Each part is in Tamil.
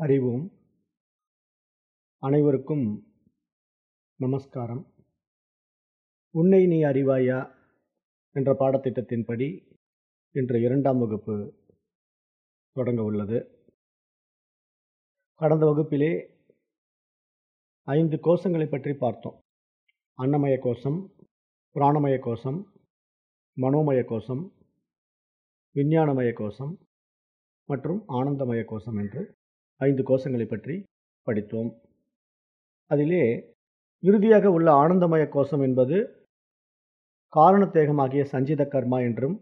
அறிவோம் அனைவருக்கும் நமஸ்காரம். உன்னை நீ அறிவாயா? என்ற பாடத்திட்டத்தின்படி இன்று இரண்டாம் வகுப்பு தொடங்க உள்ளது. கடந்த வகுப்பிலே ஐந்து கோஷங்களை பற்றி பார்த்தோம். அன்னமய கோஷம் பிராணமய கோஷம் மனோமய கோஷம் விஞ்ஞானமய கோஷம் மற்றும் ஆனந்தமய கோஷம் என்று ஐந்து கோஷங்களை பற்றி படித்தோம். அதிலே இறுதியாக உள்ள ஆனந்தமய கோஷம் என்பது காரணத்தேகமாகிய சஞ்சித கர்மா என்றும்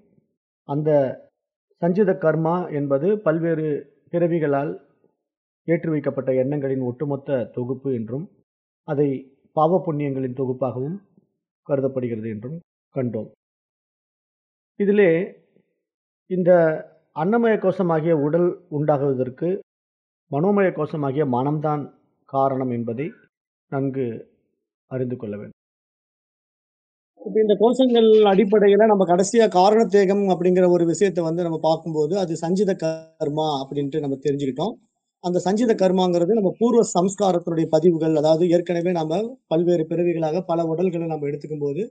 அந்த சஞ்சித கர்மா என்பது பல்வேறு பிறவிகளால் ஏற்றி வைக்கப்பட்ட எண்ணங்களின் ஒட்டுமொத்த தொகுப்பு என்றும் அதை பாவ புண்ணியங்களின் தொகுப்பாகவும் கருதப்படுகிறது என்றும் கண்டோம். இதிலே இந்த அன்னமய கோஷமாகிய உடல் உண்டாகுவதற்கு மனோமய கோஷமாகிய மனம்தான் காரணம் என்பதை நன்கு அறிந்து கொள்ள வேண்டும். இப்போ இந்த கோஷங்கள் அடிப்படையில் நம்ம கடைசியாக காரணத்தேகம் அப்படிங்கிற ஒரு விஷயத்தை வந்து நம்ம பார்க்கும்போது அது சஞ்சித கர்மா அப்படின்ட்டு நம்ம தெரிஞ்சுக்கிட்டோம். அந்த சஞ்சித கர்மாங்கிறது நம்ம பூர்வ சம்ஸ்காரத்தினுடைய பதிவுகள் அதாவது ஏற்கனவே நம்ம பல்வேறு பிறவிகளாக பல உடல்களை நம்ம எடுத்துக்கும் போது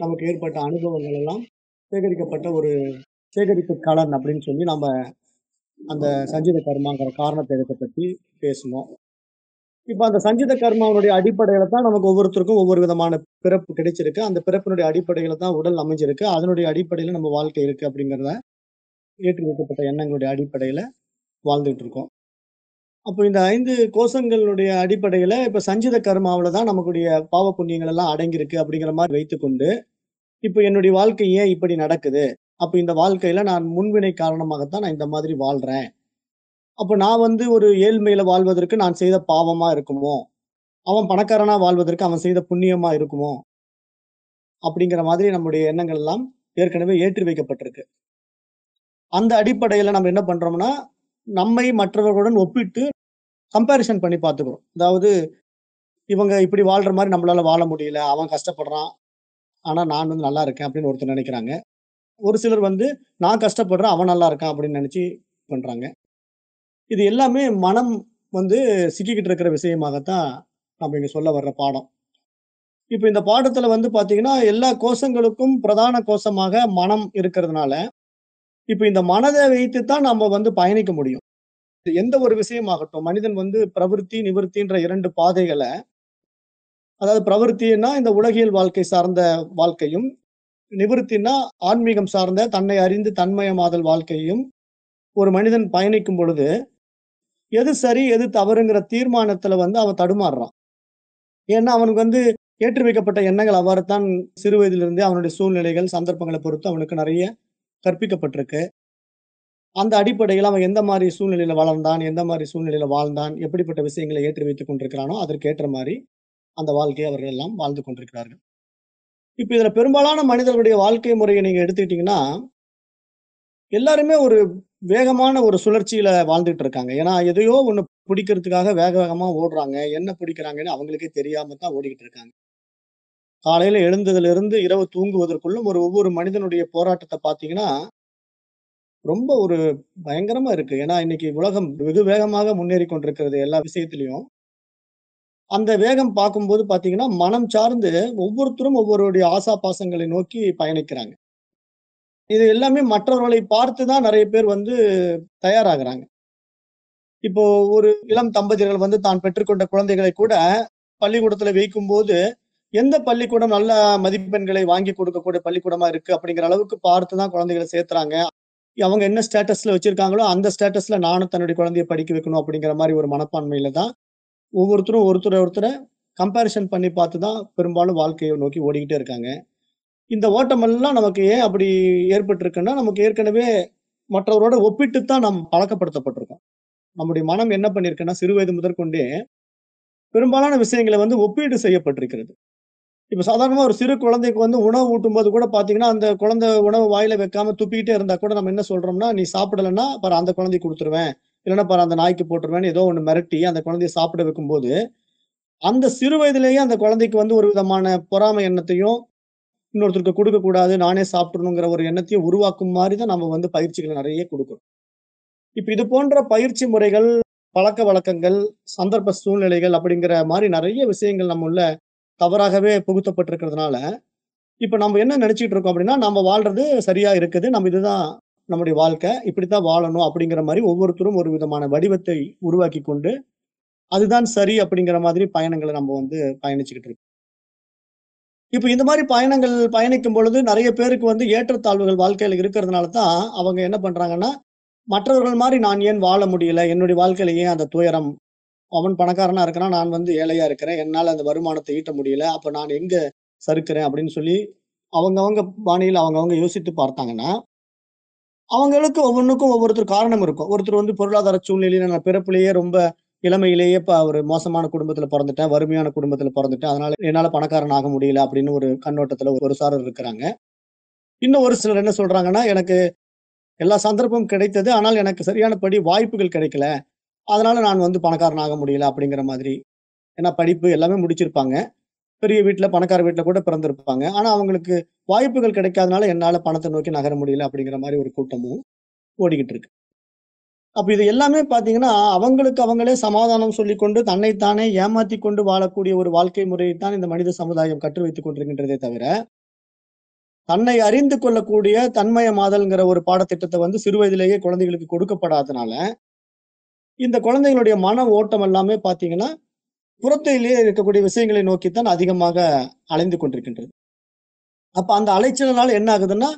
நமக்கு ஏற்பட்ட அனுபவங்கள் எல்லாம் சேகரிக்கப்பட்ட ஒரு சேகரிப்பு கலன் அப்படின்னு சொல்லி நம்ம அந்த சஞ்சித கர்மாங்கிற காரணத்தேகத்தை பற்றி பேசணும் இப்போ அந்த சஞ்சித கர்மாவுடைய அடிப்படையில தான் நமக்கு ஒவ்வொருத்தருக்கும் ஒவ்வொரு விதமான பிறப்பு கிடைச்சிருக்கு. அந்த பிறப்பினுடைய அடிப்படையில தான் உடல் அமைஞ்சிருக்கு. அதனுடைய அடிப்படையில நம்ம வாழ்க்கை இருக்கு அப்படிங்கிறத ஏற்றி வைக்கப்பட்ட எண்ணங்களுடைய அடிப்படையில வாழ்ந்துட்டு இருக்கோம். அப்போ இந்த ஐந்து கோஷங்களுடைய அடிப்படையில இப்ப சஞ்சித கர்மாவில தான் நமக்குடைய பாவ புண்ணியங்கள் எல்லாம் அடங்கியிருக்கு அப்படிங்கிற மாதிரி வைத்துக்கொண்டு இப்போ என்னுடைய வாழ்க்கை ஏன் இப்படி நடக்குது? அப்போ இந்த வாழ்க்கையில நான் முன்வினை காரணமாகத்தான் நான் இந்த மாதிரி வாழ்றேன். அப்போ நான் வந்து ஒரு ஏழ்மையில வாழ்வதற்கு நான் செய்த பாவமா இருக்குமோ? அவன் பணக்காரனா வாழ்வதற்கு அவன் செய்த புண்ணியமா இருக்குமோ? அப்படிங்கிற மாதிரி நம்முடைய எண்ணங்கள் எல்லாம் ஏற்கனவே ஏற்றி வைக்கப்பட்டிருக்கு. அந்த அடிப்படையில நம்ம என்ன பண்றோம்னா நம்மை மற்றவர்களுடன் ஒப்பிட்டு கம்பேரிசன் பண்ணி பார்த்துக்கிறோம் அதாவது இவங்க இப்படி வாழ்ற மாதிரி நம்மளால வாழ முடியல அவன் கஷ்டப்படுறான் ஆனா நான் வந்து நல்லா இருக்கேன் அப்படின்னு ஒருத்தர் நினைக்கிறாங்க. ஒரு சிலர் வந்து நான் கஷ்டப்படுறேன் அவன் நல்லா இருக்கான் அப்படின்னு நினச்சி பண்ணுறாங்க இது எல்லாமே மனம் வந்து சிக்கிக்கிட்டு இருக்கிற விஷயமாகத்தான் நம்ம இங்கே சொல்ல வர்ற பாடம். இப்போ இந்த பாடத்தில் வந்து பார்த்தீங்கன்னா எல்லா கோஷங்களுக்கும் பிரதான கோஷமாக மனம் இருக்கிறதுனால இப்போ இந்த மனதை வைத்து தான் நம்ம வந்து பயணிக்க முடியும். எந்த ஒரு விஷயமாகட்டும் மனிதன் வந்து பிரவருத்தி நிவர்த்தின்ற இரண்டு பாதைகளை அதாவது பிரவருத்தின்னா இந்த உலகியல் வாழ்க்கை சார்ந்த வாழ்க்கையும் நிவர்த்தினா ஆன்மீகம் சார்ந்த தன்னை அறிந்து தன்மயமாதல் வாழ்க்கையும் ஒரு மனிதன் பயணிக்கும் பொழுது எது சரி எது தவறுங்கிற தீர்மானத்துல வந்து அவன் தடுமாறுறான். ஏன்னா அவனுக்கு வந்து ஏற்றி வைக்கப்பட்ட எண்ணங்கள் அவ்வாறு தான் சிறு வயதிலிருந்தே அவனுடைய சூழ்நிலைகள் சந்தர்ப்பங்களை பொறுத்து அவனுக்கு நிறைய கற்பிக்கப்பட்டிருக்கு. அந்த அடிப்படையில் அவன் எந்த மாதிரி சூழ்நிலையில வளர்ந்தான் எந்த மாதிரி சூழ்நிலையில வாழ்ந்தான் எப்படிப்பட்ட விஷயங்களை ஏற்றி வைத்துக் கொண்டிருக்கிறானோ அதற்கேற்ற மாதிரி அந்த வாழ்க்கையை அவர்கள் எல்லாம் வாழ்ந்து கொண்டிருக்கிறார்கள். இப்ப இதுல பெரும்பாலான மனிதர்களுடைய வாழ்க்கை முறையை நீங்க எடுத்துக்கிட்டீங்கன்னா எல்லாருமே ஒரு வேகமான ஒரு சுழற்சியில வாழ்ந்துட்டு இருக்காங்க. ஏன்னா எதையோ ஒண்ணு பிடிக்கிறதுக்காக வேக வேகமா ஓடுறாங்க. என்ன பிடிக்கிறாங்கன்னு அவங்களுக்கே தெரியாம தான் ஓடிக்கிட்டு இருக்காங்க. காலையில எழுந்ததுல இருந்து இரவு தூங்குவதற்குள்ளும் ஒரு ஒவ்வொரு மனிதனுடைய போராட்டத்தை பாத்தீங்கன்னா ரொம்ப ஒரு பயங்கரமா இருக்கு. ஏன்னா இன்னைக்கு உலகம் வெகு வேகமாக முன்னேறி கொண்டிருக்கிறது எல்லா விஷயத்திலையும். அந்த வேகம் பார்க்கும்போது பார்த்தீங்கன்னா மனம் சார்ந்து ஒவ்வொருத்தரும் ஒவ்வொருடைய ஆசா பாசங்களை நோக்கி பயணிக்கிறாங்க. இது எல்லாமே மற்றவர்களை பார்த்து தான் நிறைய பேர் வந்து தயாராகிறாங்க. இப்போ ஒரு இளம் தம்பதியர்கள் வந்து தான் பெற்றுக்கொண்ட குழந்தைகளை கூட பள்ளிக்கூடத்துல வைக்கும் போது எந்த பள்ளிக்கூடம் நல்ல மதிப்பெண்களை வாங்கி கொடுக்கக்கூடிய பள்ளிக்கூடமா இருக்கு அப்படிங்கிற அளவுக்கு பார்த்து தான் குழந்தைகளை சேர்த்துறாங்க. அவங்க என்ன ஸ்டேட்டஸ்ல வச்சிருக்காங்களோ அந்த ஸ்டேட்டஸ்ல நானும் தன்னுடைய குழந்தைய படிக்க வைக்கணும் அப்படிங்கிற மாதிரி ஒரு மனப்பான்மையில தான் ஒவ்வொருத்தரும் ஒருத்தரை ஒருத்தரை கம்பேரிசன் பண்ணி பார்த்து தான் பெரும்பாலும் வாழ்க்கையை நோக்கி ஓடிக்கிட்டே இருக்காங்க. இந்த ஓட்டமெல்லாம் நமக்கு ஏன் அப்படி ஏற்பட்டிருக்குன்னா நமக்கு ஏற்கனவே மற்றவரோட ஒப்பிட்டு தான் நாம் பழக்கப்படுத்தப்பட்டிருக்கோம். நம்முடைய மனம் என்ன பண்ணியிருக்குன்னா சிறு வயது முதற்கொண்டே பெரும்பாலான விஷயங்களை வந்து ஒப்பீடு செய்யப்பட்டிருக்கிறது. இப்போ சாதாரணமாக ஒரு சிறு குழந்தைக்கு வந்து உணவு ஊட்டும் போது கூட பார்த்தீங்கன்னா அந்த குழந்தை உணவு வாயில வைக்காம துப்பிக்கிட்டே இருந்தா கூட நம்ம என்ன சொல்றோம்னா நீ சாப்பிடலன்னா பாரு அந்த குழந்தை கொடுத்துருவேன். இல்லைன்னா பாரு அந்த நாய்க்கு போட்டுருவேன் ஏதோ ஒன்று மிரட்டி அந்த குழந்தைய சாப்பிட வைக்கும்போது அந்த சிறு வயதிலேயே அந்த குழந்தைக்கு வந்து ஒரு விதமான பொறாமை எண்ணத்தையும் இன்னொருத்தருக்கு கொடுக்கக்கூடாது நானே சாப்பிடணுங்கிற ஒரு எண்ணத்தையும் உருவாக்கும் மாதிரி தான் நம்ம வந்து பயிற்சிகளை நிறைய கொடுக்குறோம் இப்போ இது போன்ற பயிற்சி முறைகள் பழக்க வழக்கங்கள் சந்தர்ப்ப சூழ்நிலைகள் அப்படிங்கிற மாதிரி நிறைய விஷயங்கள் நம்ம உள்ள தவறாகவே புகுத்தப்பட்டிருக்கிறதுனால இப்போ நம்ம என்ன நினச்சிக்கிட்டு இருக்கோம் அப்படின்னா நம்ம வாழ்றது சரியா இருக்குது நம்ம இதுதான் நம்முடைய வாழ்க்கை இப்படித்தான் வாழணும் அப்படிங்கிற மாதிரி ஒவ்வொருத்தரும் ஒரு விதமான வடிவத்தை உருவாக்கி கொண்டு அதுதான் சரி அப்படிங்கிற மாதிரி பயணங்களை நம்ம வந்து பயணிச்சுக்கிட்டு இருக்கோம். இப்போ இந்த மாதிரி பயணங்கள் பயணிக்கும் பொழுது நிறைய பேருக்கு வந்து ஏற்றத்தாழ்வுகள் வாழ்க்கையில இருக்கிறதுனால தான் அவங்க என்ன பண்றாங்கன்னா மற்றவர்கள் மாதிரி நான் ஏன் வாழ முடியல? என்னுடைய வாழ்க்கையில ஏன் அந்த துயரம்? அவன் பணக்காரனா இருக்கிறான் நான் வந்து ஏழையா இருக்கிறேன் என்னால் அந்த வருமானத்தை ஈட்ட முடியல அப்போ நான் எங்க சறுக்கிறேன் அப்படின்னு சொல்லி அவங்கவங்க பாணியில் அவங்கவங்க யோசித்து பார்த்தாங்கன்னா அவங்களுக்கு ஒவ்வொன்றுக்கும் ஒவ்வொருத்தர் காரணம் இருக்கும். ஒருத்தர் வந்து பொருளாதார சூழ்நிலையில நான் பிறப்பிலேயே ரொம்ப இளமையிலேயே இப்போ ஒரு மோசமான குடும்பத்துல பிறந்துட்டேன் வறுமையான குடும்பத்துல பிறந்துட்டேன் அதனால என்னால பணக்காரன் ஆக முடியல அப்படின்னு ஒரு கண்ணோட்டத்துல ஒரு சாரர் இருக்கிறாங்க. இன்னும் ஒரு சிலர் என்ன சொல்றாங்கன்னா எனக்கு எல்லா சந்தர்ப்பமும் கிடைத்தது ஆனால் எனக்கு சரியானபடி வாய்ப்புகள் கிடைக்கல. அதனால நான் வந்து பணக்காரன் ஆக முடியல அப்படிங்கிற மாதிரி. ஏன்னா படிப்பு எல்லாமே முடிச்சிருப்பாங்க. பெரிய வீட்டில் பணக்கார வீட்டில் கூட பிறந்திருப்பாங்க. ஆனால் அவங்களுக்கு வாய்ப்புகள் கிடைக்காதனால என்னால் பணத்தை நோக்கி நகர முடியல அப்படிங்கிற மாதிரி ஒரு கூட்டமும் ஓடிக்கிட்டு இருக்கு. அப்போ இது எல்லாமே பார்த்தீங்கன்னா அவங்களுக்கு அவங்களே சமாதானம் சொல்லிக்கொண்டு தன்னைத்தானே ஏமாத்தி கொண்டு வாழக்கூடிய ஒரு வாழ்க்கை முறையை தான் இந்த மனித சமுதாயம் கற்று வைத்துக் கொண்டிருக்கின்றதே தவிர தன்னை அறிந்து கொள்ளக்கூடிய தன்மயமாதல்ங்கிற ஒரு பாடத்திட்டத்தை வந்து சிறு வயதிலேயே குழந்தைகளுக்கு கொடுக்கப்படாதனால இந்த குழந்தைகளுடைய மன ஓட்டம் எல்லாமே பார்த்தீங்கன்னா புறத்திலேயே இருக்கக்கூடிய விஷயங்களை நோக்கித்தான் அதிகமாக அலைந்து கொண்டிருக்கின்றது. அப்ப அந்த அலைச்சலினால் என்ன ஆகுதுன்னா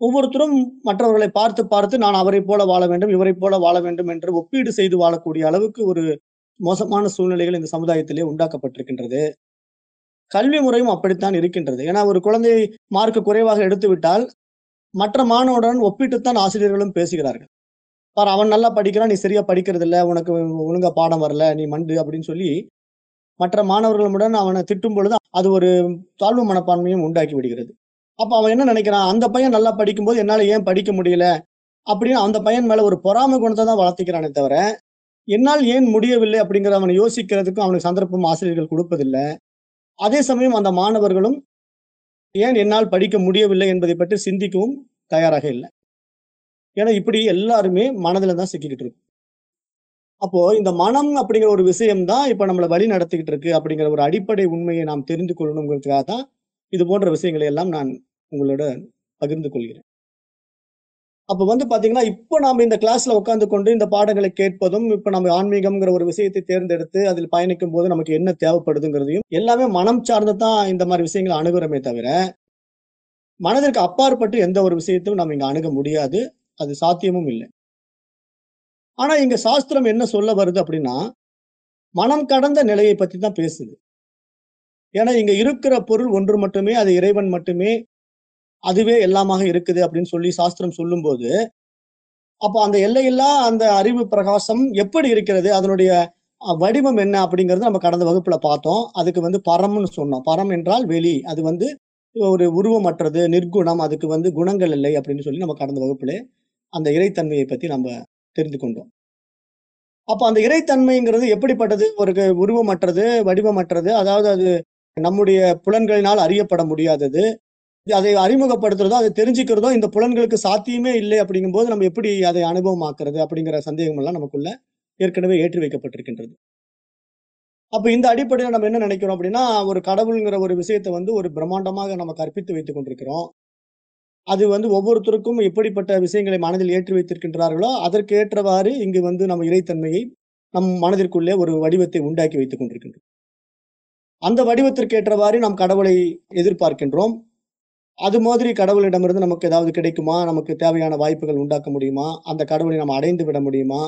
ஒவ்வொருத்தரும் மற்றவர்களை பார்த்து பார்த்து நான் அவரை போல வாழ வேண்டும் இவரை போல வாழ வேண்டும் என்று ஒப்பீடு செய்து வாழக்கூடிய அளவுக்கு ஒரு மோசமான சூழ்நிலைகள் இந்த சமுதாயத்திலே உண்டாக்கப்பட்டிருக்கின்றது. கல்வி முறையும் அப்படித்தான் இருக்கின்றது. ஏன்னா ஒரு குழந்தை மார்க் குறைவாக எடுத்துவிட்டால் மற்ற மாணவருடன் ஒப்பிட்டுத்தான் ஆசிரியர்களும் பேசுகிறார்கள். பார் அவன் நல்லா படிக்கிறான் நீ சரியா படிக்கிறது இல்லை உனக்கு ஒழுங்கா பாடம் வரல நீ மண்டு அப்படின்னு சொல்லி மற்ற மாணவர்களுடன் அவனை திட்டும் பொழுது அது ஒரு தாழ்வு மனப்பான்மையும் உண்டாக்கி விடுகிறது. அப்போ அவன் என்ன நினைக்கிறான்? அந்த பையன் நல்லா படிக்கும்போது என்னால் ஏன் படிக்க முடியல? அப்படின்னு அந்த பையன் மேலே ஒரு பொறாமை குணத்தை தான் வளர்த்திக்கிறானே தவிர என்னால் ஏன் முடியவில்லை அப்படிங்கிற அவனை யோசிக்கிறதுக்கும் அவனுக்கு சந்தர்ப்பம் ஆசிரியர்கள் கொடுப்பதில்லை. அதே சமயம் அந்த மாணவர்களும் ஏன் என்னால் படிக்க முடியவில்லை என்பதை பற்றி சிந்திக்கவும் தயாராக இல்லை. ஏன்னா இப்படி எல்லாருமே மனதில் தான் சிக்கிக்கிட்டு இருக்கும் அப்போ இந்த மனம் அப்படிங்கிற ஒரு விஷயம் தான் இப்ப நம்மளை வழி நடத்திக்கிட்டு இருக்கு அப்படிங்கிற ஒரு அடிப்படை உண்மையை நாம் தெரிந்து கொள்ளணுங்கிறதுக்காக தான் இது போன்ற விஷயங்களை எல்லாம் நான் உங்களோட பகிர்ந்து கொள்கிறேன். அப்ப வந்து பாத்தீங்கன்னா இப்போ நாம இந்த கிளாஸ்ல உட்காந்து கொண்டு இந்த பாடங்களை கேட்பதும் இப்ப நம்ம ஆன்மீகம்ங்கிற ஒரு விஷயத்தை தேர்ந்தெடுத்து அதில் பயணிக்கும் போது நமக்கு என்ன தேவைப்படுதுங்கிறதையும் எல்லாமே மனம் சார்ந்து தான் இந்த மாதிரி விஷயங்களை அணுகிறோமே தவிர மனதிற்கு அப்பாற்பட்டு எந்த ஒரு விஷயத்தையும் நம்ம இங்க அணுக முடியாது. அது சாத்தியமும் இல்லை. ஆனா இங்க சாஸ்திரம் என்ன சொல்ல வருது அப்படின்னா மனம் கடந்த நிலையை பத்தி தான் பேசுது. ஏன்னா இங்க இருக்கிற பொருள் ஒன்று மட்டுமே அது இறைவன் மட்டுமே அதுவே எல்லாமாக இருக்குது அப்படின்னு சொல்லி சாஸ்திரம் சொல்லும்போது அப்போ அந்த எல்லையில்லா அந்த அறிவு பிரகாசம் எப்படி இருக்கிறது அதனுடைய வடிவம் என்ன அப்படிங்கிறது நம்ம கடந்த வகுப்புல பார்த்தோம். அதுக்கு வந்து பரம்னு சொன்னோம். பரம் என்றால் வெளி. அது வந்து ஒரு உருவமற்றது நிர்குணம் அதுக்கு வந்து குணங்கள் இல்லை அப்படின்னு சொல்லி நம்ம கடந்த வகுப்புல அந்த இறைத்தன்மையை பத்தி நம்ம தெரிந்து கொண்டோம் அப்போ அந்த இறைத்தன்மைங்கிறது எப்படிப்பட்டது? ஒரு உருவமற்றது வடிவமற்றது அதாவது அது நம்முடைய புலன்களினால் அறியப்பட முடியாதது. அதை அறிமுகப்படுத்துறதோ அதை தெரிஞ்சுக்கிறதோ இந்த புலன்களுக்கு சாத்தியமே இல்லை அப்படிங்கும்போது நம்ம எப்படி அதை அனுபவமாக்குறது அப்படிங்கிற சந்தேகம் எல்லாம் நமக்குள்ள ஏற்கனவே ஏற்றி வைக்கப்பட்டிருக்கின்றது. அப்போ இந்த அடிப்படையில் நம்ம என்ன நினைக்கிறோம் அப்படின்னா ஒரு கடவுள்ங்கிற ஒரு விஷயத்தை வந்து ஒரு பிரம்மாண்டமாக நம்ம கற்பித்து வைத்துக் கொண்டிருக்கிறோம். அது வந்து ஒவ்வொருத்தருக்கும் எப்படிப்பட்ட விஷயங்களை மனதில் ஏற்றி வைத்திருக்கின்றார்களோ அதற்கு ஏற்றவாறு இங்கு வந்து நம்ம இறைத்தன்மையை நம் மனதிற்குள்ளே ஒரு வடிவத்தை உண்டாக்கி வைத்துக் கொண்டிருக்கின்றோம் அந்த வடிவத்திற்கேற்றவாறு நாம் கடவுளை எதிர்பார்க்கின்றோம். அது மாதிரி கடவுளிடமிருந்து நமக்கு ஏதாவது கிடைக்குமா? நமக்கு தேவையான வாய்ப்புகள் உண்டாக்க முடியுமா? அந்த கடவுளை நாம் அடைந்து விட முடியுமா?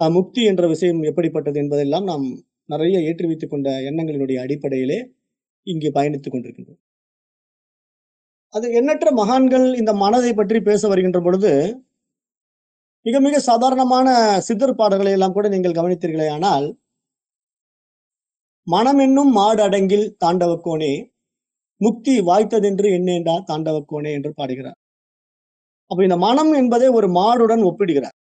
முக்தி என்ற விஷயம் எப்படிப்பட்டது என்பதெல்லாம் நாம் நிறைய ஏற்றி வைத்துக் கொண்ட எண்ணங்களினுடைய அடிப்படையிலே இங்கே பயணித்துக் கொண்டிருக்கின்றோம். அது எண்ணற்ற மகான்கள் இந்த மனதை பற்றி பேச வருகின்ற பொழுது மிக மிக சாதாரணமான சித்தர் பாடல்களை எல்லாம் கூட நீங்கள் கவனித்தீர்களே ஆனால் மனம் என்னும் மாடு அடங்கில் தாண்டவக்கோனே முக்தி வாய்த்ததென்று என்னேண்டா தாண்டவக்கோனே என்று பாடுகிறார். அப்ப இந்த மனம் என்பதை ஒரு மாடுடன் ஒப்பிடுகிறார்.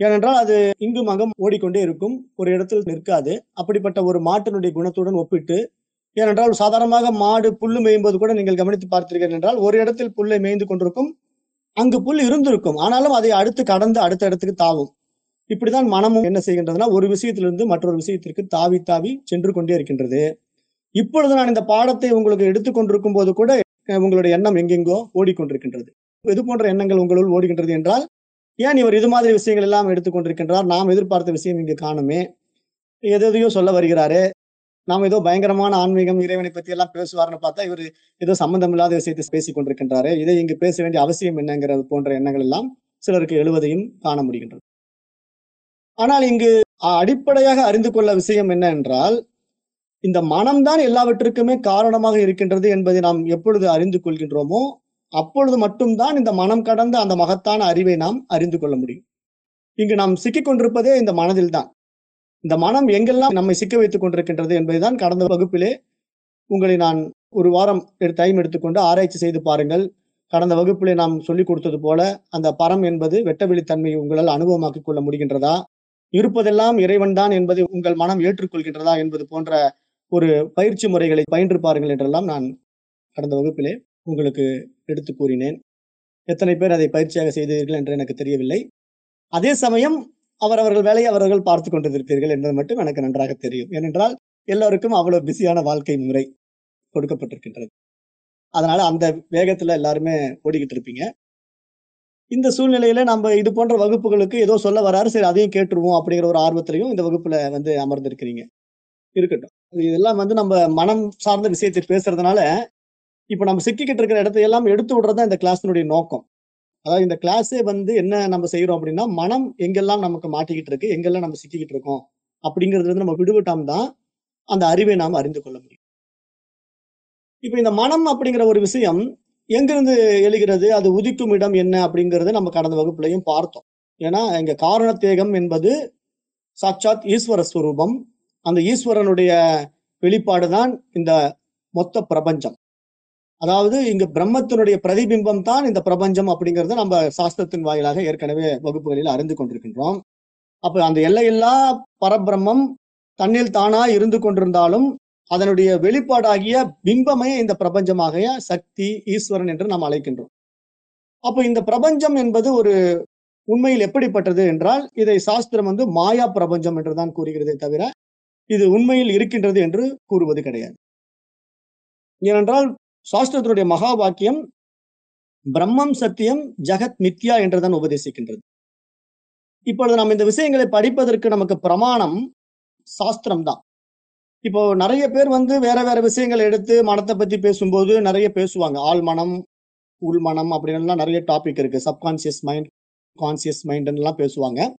ஏனென்றால் அது இங்கு மகம் ஓடிக்கொண்டே இருக்கும் ஒரு இடத்தில் நிற்காது அப்படிப்பட்ட ஒரு மாட்டினுடைய குணத்துடன் ஒப்பிட்டு ஏனென்றால் சாதாரணமாக மாடு புல்லு மேயும்போது கூட நீங்கள் கவனித்து பார்த்தீர்கள் என்றால் ஒரு இடத்தில் புல்லை மேய்ந்து கொண்டிருக்கும் அங்கு புல் இருந்திருக்கும். ஆனாலும் அதை அடுத்து கடந்து அடுத்த இடத்துக்கு தாவும். இப்படிதான் மனமும் என்ன செய்கின்றதுன்னா ஒரு விஷயத்திலிருந்து மற்றொரு விஷயத்திற்கு தாவி தாவி சென்று கொண்டே இருக்கின்றது. இப்பொழுது நான் இந்த பாடத்தை உங்களுக்கு எடுத்துக்கொண்டிருக்கும் போது கூட உங்களுடைய எண்ணம் எங்கெங்கோ ஓடிக்கொண்டிருக்கின்றது. இது போன்ற எண்ணங்கள் உங்களுள் ஓடுகின்றது என்றால் ஏன் இவர் இது மாதிரி விஷயங்கள் எல்லாம் எடுத்துக்கொண்டிருக்கின்றார் நாம் எதிர்பார்த்த விஷயம் இங்கு காணுமே. எதையோ சொல்ல வருகிறாரு. நாம் ஏதோ பயங்கரமான ஆன்மீகம் இறைவனை பத்தி எல்லாம் பேசுவார்னு பார்த்தா இவர் ஏதோ சம்பந்தம் இல்லாத விஷயத்தை பேசிக் கொண்டிருக்கின்றாரு. இதை இங்கு பேச வேண்டிய அவசியம் என்னங்கிறது போன்ற எண்ணங்கள் எல்லாம் சிலருக்கு எழுவதையும் காண முடிகின்றது. ஆனால் இங்கு அடிப்படையாக அறிந்து கொள்ள விஷயம் என்ன என்றால் இந்த மனம்தான் எல்லாவற்றுக்குமே காரணமாக இருக்கின்றது என்பதை நாம் எப்பொழுது அறிந்து கொள்கின்றோமோ அப்பொழுது மட்டும்தான் இந்த மனம் கடந்த அந்த மகத்தான அறிவை நாம் அறிந்து கொள்ள முடியும். இங்கு நாம் சிக்கிக் கொண்டிருப்பதே இந்த மனதில் தான் இந்த மனம் எங்கெல்லாம் நம்மை சிக்க வைத்துக் கொண்டிருக்கின்றது என்பதுதான் கடந்த வகுப்பிலே உங்களை நான் ஒரு வாரம் டைம் எடுத்துக்கொண்டு ஆராய்ச்சி செய்து பாருங்கள். கடந்த வகுப்பிலே நாம் சொல்லிக் கொடுத்தது போல அந்த பரம் என்பது வெட்டவெளித்தன்மையை உங்களால் அனுபவமாக்கிக் கொள்ள முடிகின்றதா? இருப்பதெல்லாம் இறைவன் தான் என்பதை உங்கள் மனம் ஏற்றுக்கொள்கின்றதா என்பது போன்ற ஒரு பயிற்சி முறைகளை பயின்று பாருங்கள் என்றெல்லாம் நான் கடந்த வகுப்பிலே உங்களுக்கு எடுத்து கூறினேன். எத்தனை பேர் அதை பயிற்சியாக செய்தீர்கள் என்று எனக்கு தெரியவில்லை. அதே சமயம் அவரவர்கள் வேலையை அவர்கள் பார்த்து கொண்டிருப்பீர்கள் என்பது மட்டும் எனக்கு நன்றாக தெரியும். ஏனென்றால் எல்லோருக்கும் அவ்வளவு பிஸியான வாழ்க்கை முறை கொடுக்கப்பட்டிருக்கின்றது. அதனால அந்த வேகத்துல எல்லாருமே ஓடிக்கிட்டு இருப்பீங்க. இந்த சூழ்நிலையில நம்ம இது போன்ற வகுப்புகளுக்கு ஏதோ சொல்ல வராரு சரி அதையும் கேட்டுருவோம் அப்படிங்கிற ஒரு ஆர்வத்திலையும் இந்த வகுப்புல வந்து அமர்ந்திருக்கிறீங்க. இருக்கட்டும். இதெல்லாம் வந்து நம்ம மனம் சார்ந்த விஷயத்தை பேசுறதுனால இப்ப நம்ம சிக்கிக்கிட்டு இருக்கிற இடத்தை எல்லாம் எடுத்து விடுறது இந்த கிளாஸினுடைய நோக்கம். அதாவது இந்த கிளாஸே வந்து என்ன நம்ம செய்யறோம் அப்படின்னா மனம் எங்கெல்லாம் நமக்கு மாட்டிக்கிட்டு இருக்கு எங்கெல்லாம் நம்ம சிக்கிக்கிட்டு இருக்கோம் அப்படிங்கிறதுல இருந்து நம்ம விடுபட்டோம் தான் அந்த அறிவை நாம் அறிந்து கொள்ள முடியும். இப்போ இந்த மனம் அப்படிங்கிற ஒரு விஷயம் எங்கிருந்து எழுகிறது அது உதிக்கும் இடம் என்ன அப்படிங்கிறத நம்ம கடந்த வகுப்புலையும் பார்த்தோம். ஏன்னா இங்க காரணத்தேகம் என்பது சாட்சாத் ஈஸ்வர ஸ்வரூபம். அந்த ஈஸ்வரனுடைய வெளிப்பாடு தான் இந்த மொத்த பிரபஞ்சம். அதாவது இங்கு பிரம்மத்தினுடைய பிரதிபிம்பம் தான் இந்த பிரபஞ்சம் அப்படிங்கறத நம்ம சாஸ்திரத்தின் வாயிலாக ஏற்கனவே வகுப்புகளில் அறிந்து கொண்டிருக்கின்றோம். அப்ப அந்த எல்லையில்லா பரபிரம்மம் தன்னில் தானா இருந்து கொண்டிருந்தாலும் அதனுடைய வெளிப்பாடாகிய பிம்பமே இந்த பிரபஞ்சமாக சக்தி ஈஸ்வரன் என்று நாம் அழைக்கின்றோம். அப்போ இந்த பிரபஞ்சம் என்பது ஒரு உண்மையில் எப்படிப்பட்டது என்றால் இதை சாஸ்திரம் வந்து மாயா பிரபஞ்சம் என்றுதான் கூறுகிறதே தவிர இது உண்மையில் இருக்கின்றது என்று கூறுவது கிடையாது. ஏனென்றால் சாஸ்திரத்தினுடைய மகா வாக்கியம் பிரம்மம் சத்தியம் ஜெகத் மித்யா என்றுதான் உபதேசிக்கின்றது. இப்பொழுது நாம் இந்த விஷயங்களை படிப்பதற்கு நமக்கு பிரமாணம் சாஸ்திரம் தான் இப்போ நிறைய பேர் வந்து வேற வேற விஷயங்களை எடுத்து மனத்தை பத்தி பேசும்போது நிறைய பேசுவாங்க. ஆழ்மனம் மனம் உள் மனம் நிறைய டாபிக் இருக்கு. சப்கான்சியஸ் மைண்ட் கான்சியஸ் மைண்ட்லாம் பேசுவாங்க.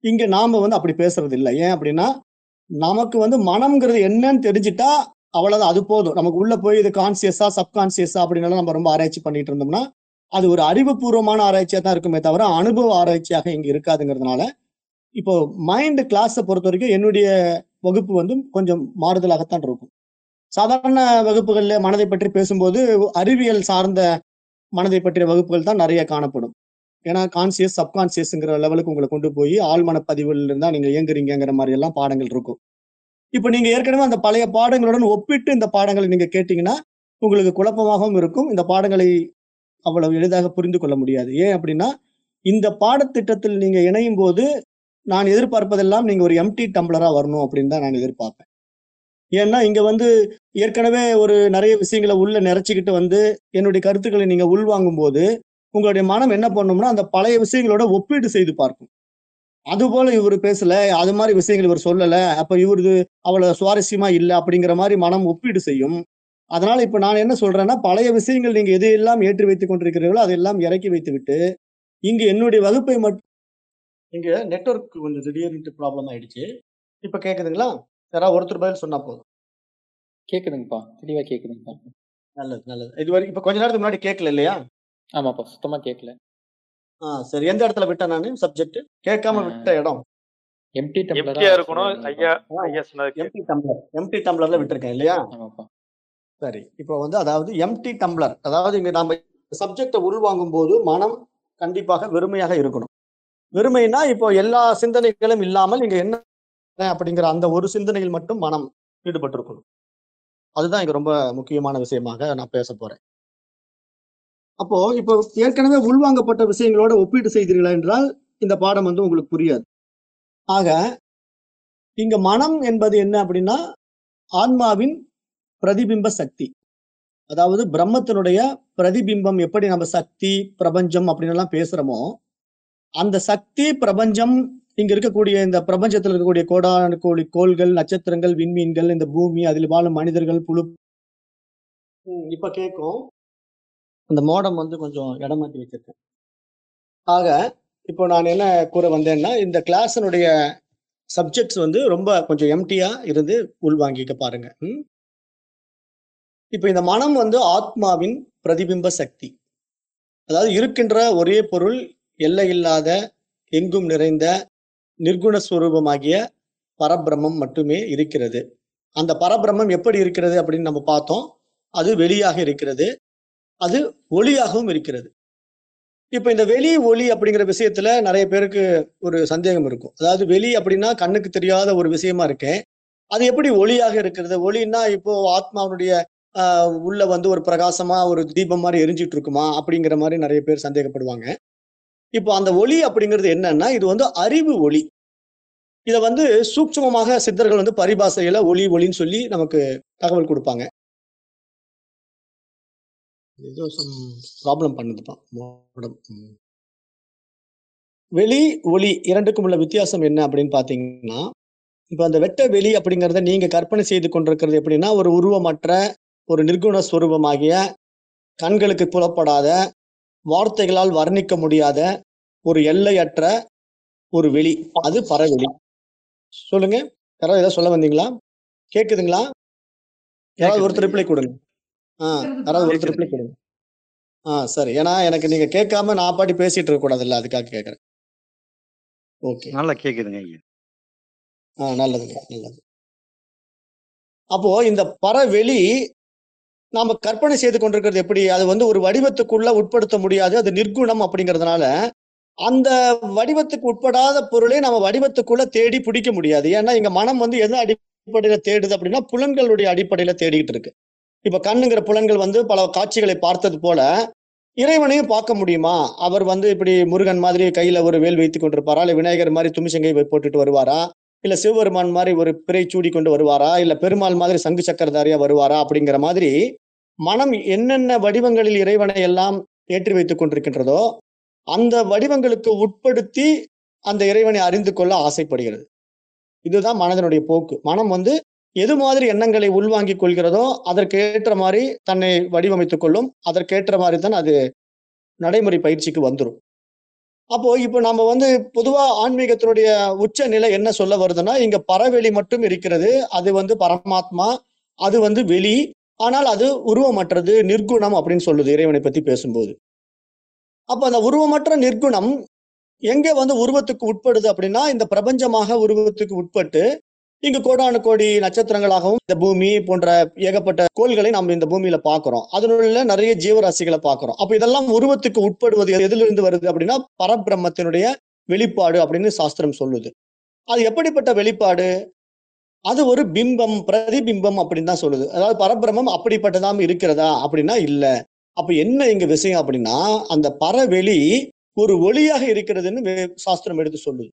இங்க நாம வந்து அப்படி பேசுறது இல்லை. ஏன் அப்படின்னா நமக்கு வந்து மனம்ங்கிறது என்னன்னு தெரிஞ்சிட்டா அவ்வளவுதான். அது போதும். நமக்கு உள்ள போய் இது கான்சியஸா சப்கான்சியஸா அப்படின்னு நம்ம ரொம்ப ஆராய்ச்சி பண்ணிட்டு இருந்தோம்னா அது ஒரு அறிவுபூர்வமான ஆராய்ச்சியா தான் இருக்குமே தவிர அனுபவ ஆராய்ச்சியாக இங்க இருக்காதுங்கிறதுனால இப்போ மைண்ட் கிளாஸை பொறுத்த வரைக்கும் என்னுடைய வகுப்பு வந்து கொஞ்சம் மாறுதலாகத்தான் இருக்கும். சாதாரண வகுப்புகள்ல மனதை பற்றி பேசும்போது அறிவியல் சார்ந்த மனதை பற்றிய வகுப்புகள் தான் நிறைய காணப்படும். ஏன்னா கான்சியஸ் சப்கான்சியஸ்ங்கிற லெவலுக்கு உங்களை கொண்டு போய் ஆழ்மன பதிவில் இருந்தா நீங்க இயங்குறீங்கிற மாதிரி எல்லாம் பாடங்கள் இருக்கும். இப்போ நீங்க ஏற்கனவே அந்த பழைய பாடங்களுடன் ஒப்பிட்டு இந்த பாடங்களை நீங்க கேட்டீங்கன்னா உங்களுக்கு குழப்பமாகவும் இருக்கும். இந்த பாடங்களை அவ்வளவு எளிதாக புரிந்து கொள்ள முடியாது. ஏன் அப்படின்னா இந்த பாடத்திட்டத்தில் நீங்க இணையும் போது நான் எதிர்பார்ப்பதெல்லாம் நீங்க ஒரு எம்டி டம்ளரா வரணும் அப்படின்னு தான் நான் எதிர்பார்ப்பேன். ஏன்னா இங்க வந்து ஏற்கனவே ஒரு நிறைய விஷயங்களை உள்ள நிறைச்சிக்கிட்டு வந்து என்னுடைய கருத்துக்களை நீங்க உள்வாங்கும் போது உங்களுடைய மனம் என்ன பண்ணும்னா அந்த பழைய விஷயங்களோட ஒப்பீடு செய்து பார்க்கும். அது போல இவர் பேசல. அது மாதிரி விஷயங்கள் இவர் சொல்லல. அப்ப இவரது அவ்வளவு சுவாரஸ்யமா இல்லை அப்படிங்கிற மாதிரி மனம் ஒப்பீடு செய்யும். அதனால இப்ப நான் என்ன சொல்றேன்னா பழைய விஷயங்கள் நீங்க எதையெல்லாம் ஏற்றி வைத்துக் கொண்டிருக்கிறீர்களோ அதெல்லாம் இறக்கி வைத்து விட்டு இங்க என்னுடைய வகுப்பை மட்டும் இங்க நெட்வொர்க் கொஞ்சம் திடீர்னு ப்ராப்ளம் ஆயிடுச்சு. இப்ப கேக்குதுங்களா? யாராவது ஒருத்தர் பதில் சொன்னா போதும். கேக்குதுங்கப்பா. தெளிவா கேக்குதுங்கப்பா நல்லது நல்லது. இது வரைக்கும் இப்ப கொஞ்ச நேரத்துக்கு முன்னாடி கேட்கல இல்லையா? ஆமாப்பா சுத்தமா கேட்கல ஆ சரி. எந்த இடத்துல விட்டேன் நான்? சப்ஜெக்ட் கேட்காம விட்ட இடம். எம்டி இருக்கணும். ஐயா ஐயா சொன்னது எம்டி டம்ளர் எம்டி டம்ளர்ல விட்டுருக்கேன் இல்லையா? சரி. இப்போ வந்து அதாவது எம்டி டம்ளர் அதாவது இங்க நம்ம சப்ஜெக்டை உள்வாங்கும் போது மனம் கண்டிப்பாக வெறுமையாக இருக்கணும். வெறுமைனா இப்போ எல்லா சிந்தனைகளும் இல்லாமல் இங்க என்ன அப்படிங்கிற அந்த ஒரு சிந்தனையில் மட்டும் மனம் ஈடுபட்டிருக்கணும். அதுதான் இங்க ரொம்ப முக்கியமான விஷயமாக நான் பேச போறேன். அப்போ இப்போ ஏற்கனவே உள்வாங்கப்பட்ட விஷயங்களோட ஒப்பீடு செய்தீர்களா என்றால் இந்த பாடம் வந்து உங்களுக்கு புரியாது. ஆக இங்க மனம் என்பது என்ன அப்படின்னா ஆன்மாவின் பிரதிபிம்ப சக்தி. அதாவது பிரம்மத்தினுடைய பிரதிபிம்பம் எப்படி நம்ம சக்தி பிரபஞ்சம் அப்படின்னு எல்லாம் பேசுறோமோ அந்த சக்தி பிரபஞ்சம் இங்க இருக்கக்கூடிய இந்த பிரபஞ்சத்துல இருக்கக்கூடிய கோடான கோடி கோள்கள் நட்சத்திரங்கள் விண்மீன்கள் இந்த பூமி அதில் வாழும் மனிதர்கள் புழு இப்ப கேட்கும். அந்த மோடம் வந்து கொஞ்சம் இடம் மாற்றி வச்சிருக்கேன். ஆக இப்போ நான் என்ன கூற வந்தேன்னா இந்த கிளாஸினுடைய சப்ஜெக்ட்ஸ் வந்து ரொம்ப கொஞ்சம் எம்டியா இருந்து உள்வாங்கிக்க பாருங்க. இப்போ இந்த மனம் வந்து ஆத்மாவின் பிரதிபிம்ப சக்தி. அதாவது இருக்கின்ற ஒரே பொருள் எல்லை இல்லாத எங்கும் நிறைந்த நிர்குண ஸ்வரூபமாகிய மட்டுமே இருக்கிறது. அந்த பரபிரம்மம் எப்படி இருக்கிறது அப்படின்னு நம்ம பார்த்தோம். அது வெளியாக இருக்கிறது. அது ஒளியாகவும் இருக்கிறது. இப்ப இந்த வெளி ஒளி அப்படிங்கிற விஷயத்துல நிறைய பேருக்கு ஒரு சந்தேகம் இருக்கும். அதாவது வெளி அப்படின்னா கண்ணுக்கு தெரியாத ஒரு விஷயமா இருக்கேன். அது எப்படி ஒளியாக இருக்கிறது? ஒளின்னா இப்போ ஆத்மாவுடைய ஆஹ், உள்ள வந்து ஒரு பிரகாசமா ஒரு தீபம் மாதிரி எரிஞ்சிட்டு இருக்குமா? அப்படிங்கிற மாதிரி நிறைய பேர் சந்தேகப்படுவாங்க. இப்போ அந்த ஒளி அப்படிங்கிறது என்னன்னா இது வந்து அறிவு ஒளி. இதை வந்து சூட்சமமாக சித்தர்கள் வந்து பரிபாசையில ஒளி ஒளின்னு சொல்லி நமக்கு தகவல் கொடுப்பாங்க. ஏதோ சம் ப்ராப்ளம் பண்ணுதுப்பா மோடம். வெளி ஒளி இரண்டுக்கும் உள்ள வித்தியாசம் என்ன அப்படின்னு பாத்தீங்கன்னா இப்ப அந்த வெட்ட வெளி அப்படிங்கறத நீங்க கற்பனை செய்து கொண்டிருக்கிறது எப்படின்னா ஒரு உருவமற்ற ஒரு நிர்குண ஸ்வரூபமாகிய கண்களுக்கு புலப்படாத வார்த்தைகளால் வர்ணிக்க முடியாத ஒரு எல்லையற்ற ஒரு வெளி. அது பறவெளி சொல்லுங்க. யாராவது ஏதாவது சொல்ல வந்தீங்களா? கேக்குதுங்களா? யாராவது ஒருத்தர் ரிப்ளை கொடுங்க. யாராவது ஒருத்தர் ரிப்ளை கொடுங்க. ஆ சரி. ஏன்னா எனக்கு நீங்க கேட்காம நான் பாட்டி பேசிட்டு இருக்க கூடாதுல்ல அதுக்காக கேட்கறேன். ஓகே. நல்லா கேக்குதுங்க ஐயா. ஆ நல்லதுங்க நல்லது. அப்போ இந்த பறவெளி நாம கற்பனை செய்து கொண்டிருக்கிறது எப்படி? அது வந்து ஒரு வடிவத்துக்குள்ள உட்படுத்த முடியாது அது நிர்குணம் அப்படிங்கிறதுனால அந்த வடிவத்துக்கு உட்படாத பொருளை நம்ம வடிவத்துக்குள்ள தேடி பிடிக்க முடியாது. ஏன்னா இங்க மனம் வந்து எது அடிப்படையில தேடுது அப்படின்னா புலன்களுடைய அடிப்படையில தேடிக்கிட்டு இருக்கு. இப்ப கண்ணுங்கிற புலன்கள் வந்து பல காட்சிகளை பார்த்தது போல இறைவனையும் பார்க்க முடியுமா? அவர் வந்து இப்படி முருகன் மாதிரி கையில ஒரு வேல் வைத்துக் கொண்டிருப்பாரா? இல்ல விநாயகர் மாதிரி துமிசங்கை போட்டுட்டு வருவாரா? இல்ல சிவபெருமான் மாதிரி ஒரு பிறை சூடி கொண்டு வருவாரா? இல்ல பெருமாள் மாதிரி சங்கு சக்கரதாரியா வருவாரா? அப்படிங்கிற மாதிரி மனம் என்னென்ன வடிவங்களில் இறைவனை எல்லாம் ஏற்றி வைத்துக் கொண்டிருக்கின்றதோ அந்த வடிவங்களுக்கு உட்படுத்தி அந்த இறைவனை அறிந்து கொள்ள ஆசைப்படுகிறது. இதுதான் மனதனுடைய போக்கு. மனம் வந்து எது மாதிரி எண்ணங்களை உள்வாங்கிக் கொள்கிறதோ அதற்கு ஏற்ற மாதிரி தன்னை வடிவமைத்துக் கொள்ளும். அதற்கேற்ற மாதிரி தான் அது நடைமுறை பயிற்சிக்கு வந்துடும் அப்போ இப்போ நம்ம வந்து பொதுவா ஆன்மீகத்தினுடைய உச்ச நிலை என்ன சொல்ல வருதுன்னா இங்க பறவெளி மட்டும் இருக்கிறது அது வந்து பரமாத்மா அது வந்து வெளி ஆனால் அது உருவமற்றது நிர்குணம் அப்படின்னு சொல்லுது இறைவனை பத்தி பேசும்போது. அப்ப அந்த உருவமற்ற நிர்குணம் எங்கே வந்து உருவத்துக்கு உட்படுது அப்படின்னா இந்த பிரபஞ்சமாக உருவத்துக்கு உட்பட்டு இங்கு கோடான கோடி நட்சத்திரங்களாகவும் இந்த பூமி போன்ற ஏகப்பட்ட கோள்களை நம்ம இந்த பூமியில பாக்குறோம் அதனுள்ள நிறைய ஜீவராசிகளை பாக்குறோம் அப்ப இதெல்லாம் உருவத்துக்கு உட்படுவது எதிலிருந்து வருது அப்படின்னா பரபிரம்மத்தினுடைய வெளிப்பாடு அப்படின்னு சாஸ்திரம் சொல்லுது. அது எப்படிப்பட்ட வெளிப்பாடு? அது ஒரு பிம்பம் பிரதிபிம்பம் அப்படின்னு தான் சொல்லுது. அதாவது பரபிரமம் அப்படிப்பட்டதாம் இருக்கிறதா அப்படின்னா இல்ல. அப்ப என்ன இங்க விஷயம் அப்படின்னா அந்த பரவெளி ஒரு ஒளியாக இருக்கிறதுன்னு சாஸ்திரம் எடுத்து சொல்லுது.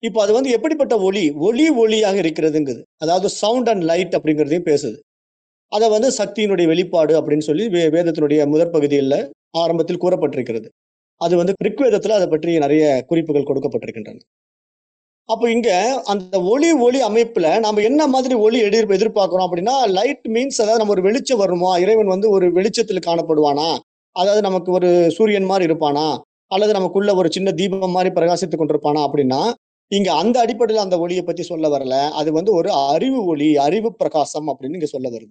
இப்போ அது வந்து எப்படிப்பட்ட ஒளி ஒளி ஒளியாக இருக்கிறதுங்குது. அதாவது சவுண்ட் அண்ட் லைட் அப்படிங்கிறதையும் பேசுது. அதை வந்து சக்தியினுடைய வெளிப்பாடு அப்படின்னு சொல்லி வே- வேதத்தினுடைய முதற் பகுதியில் ஆரம்பத்தில் கூறப்பட்டிருக்கிறது. அது வந்து ரிக்வேதத்தில் அதை பற்றி நிறைய குறிப்புகள் கொடுக்கப்பட்டிருக்கின்றன. அப்போ இங்க அந்த ஒளி ஒளி அமைப்புல நம்ம என்ன மாதிரி ஒளி எதிர் எதிர்பார்க்கணும் அப்படின்னா லைட் மீன்ஸ் அதாவது நம்ம ஒரு வெளிச்சம் வருமா? இறைவன் வந்து ஒரு வெளிச்சத்தில் காணப்படுவானா? அதாவது நமக்கு ஒரு சூரியன் மாதிரி இருப்பானா? அல்லது நமக்குள்ள ஒரு சின்ன தீபம் மாதிரி பிரகாசித்துக் கொண்டிருப்பானா அப்படின்னா இங்க அந்த அடிப்படையில் அந்த ஒளியை பத்தி சொல்ல வரல. அது வந்து ஒரு அறிவு ஒளி அறிவு பிரகாசம் அப்படின்னு இங்க சொல்ல வருது.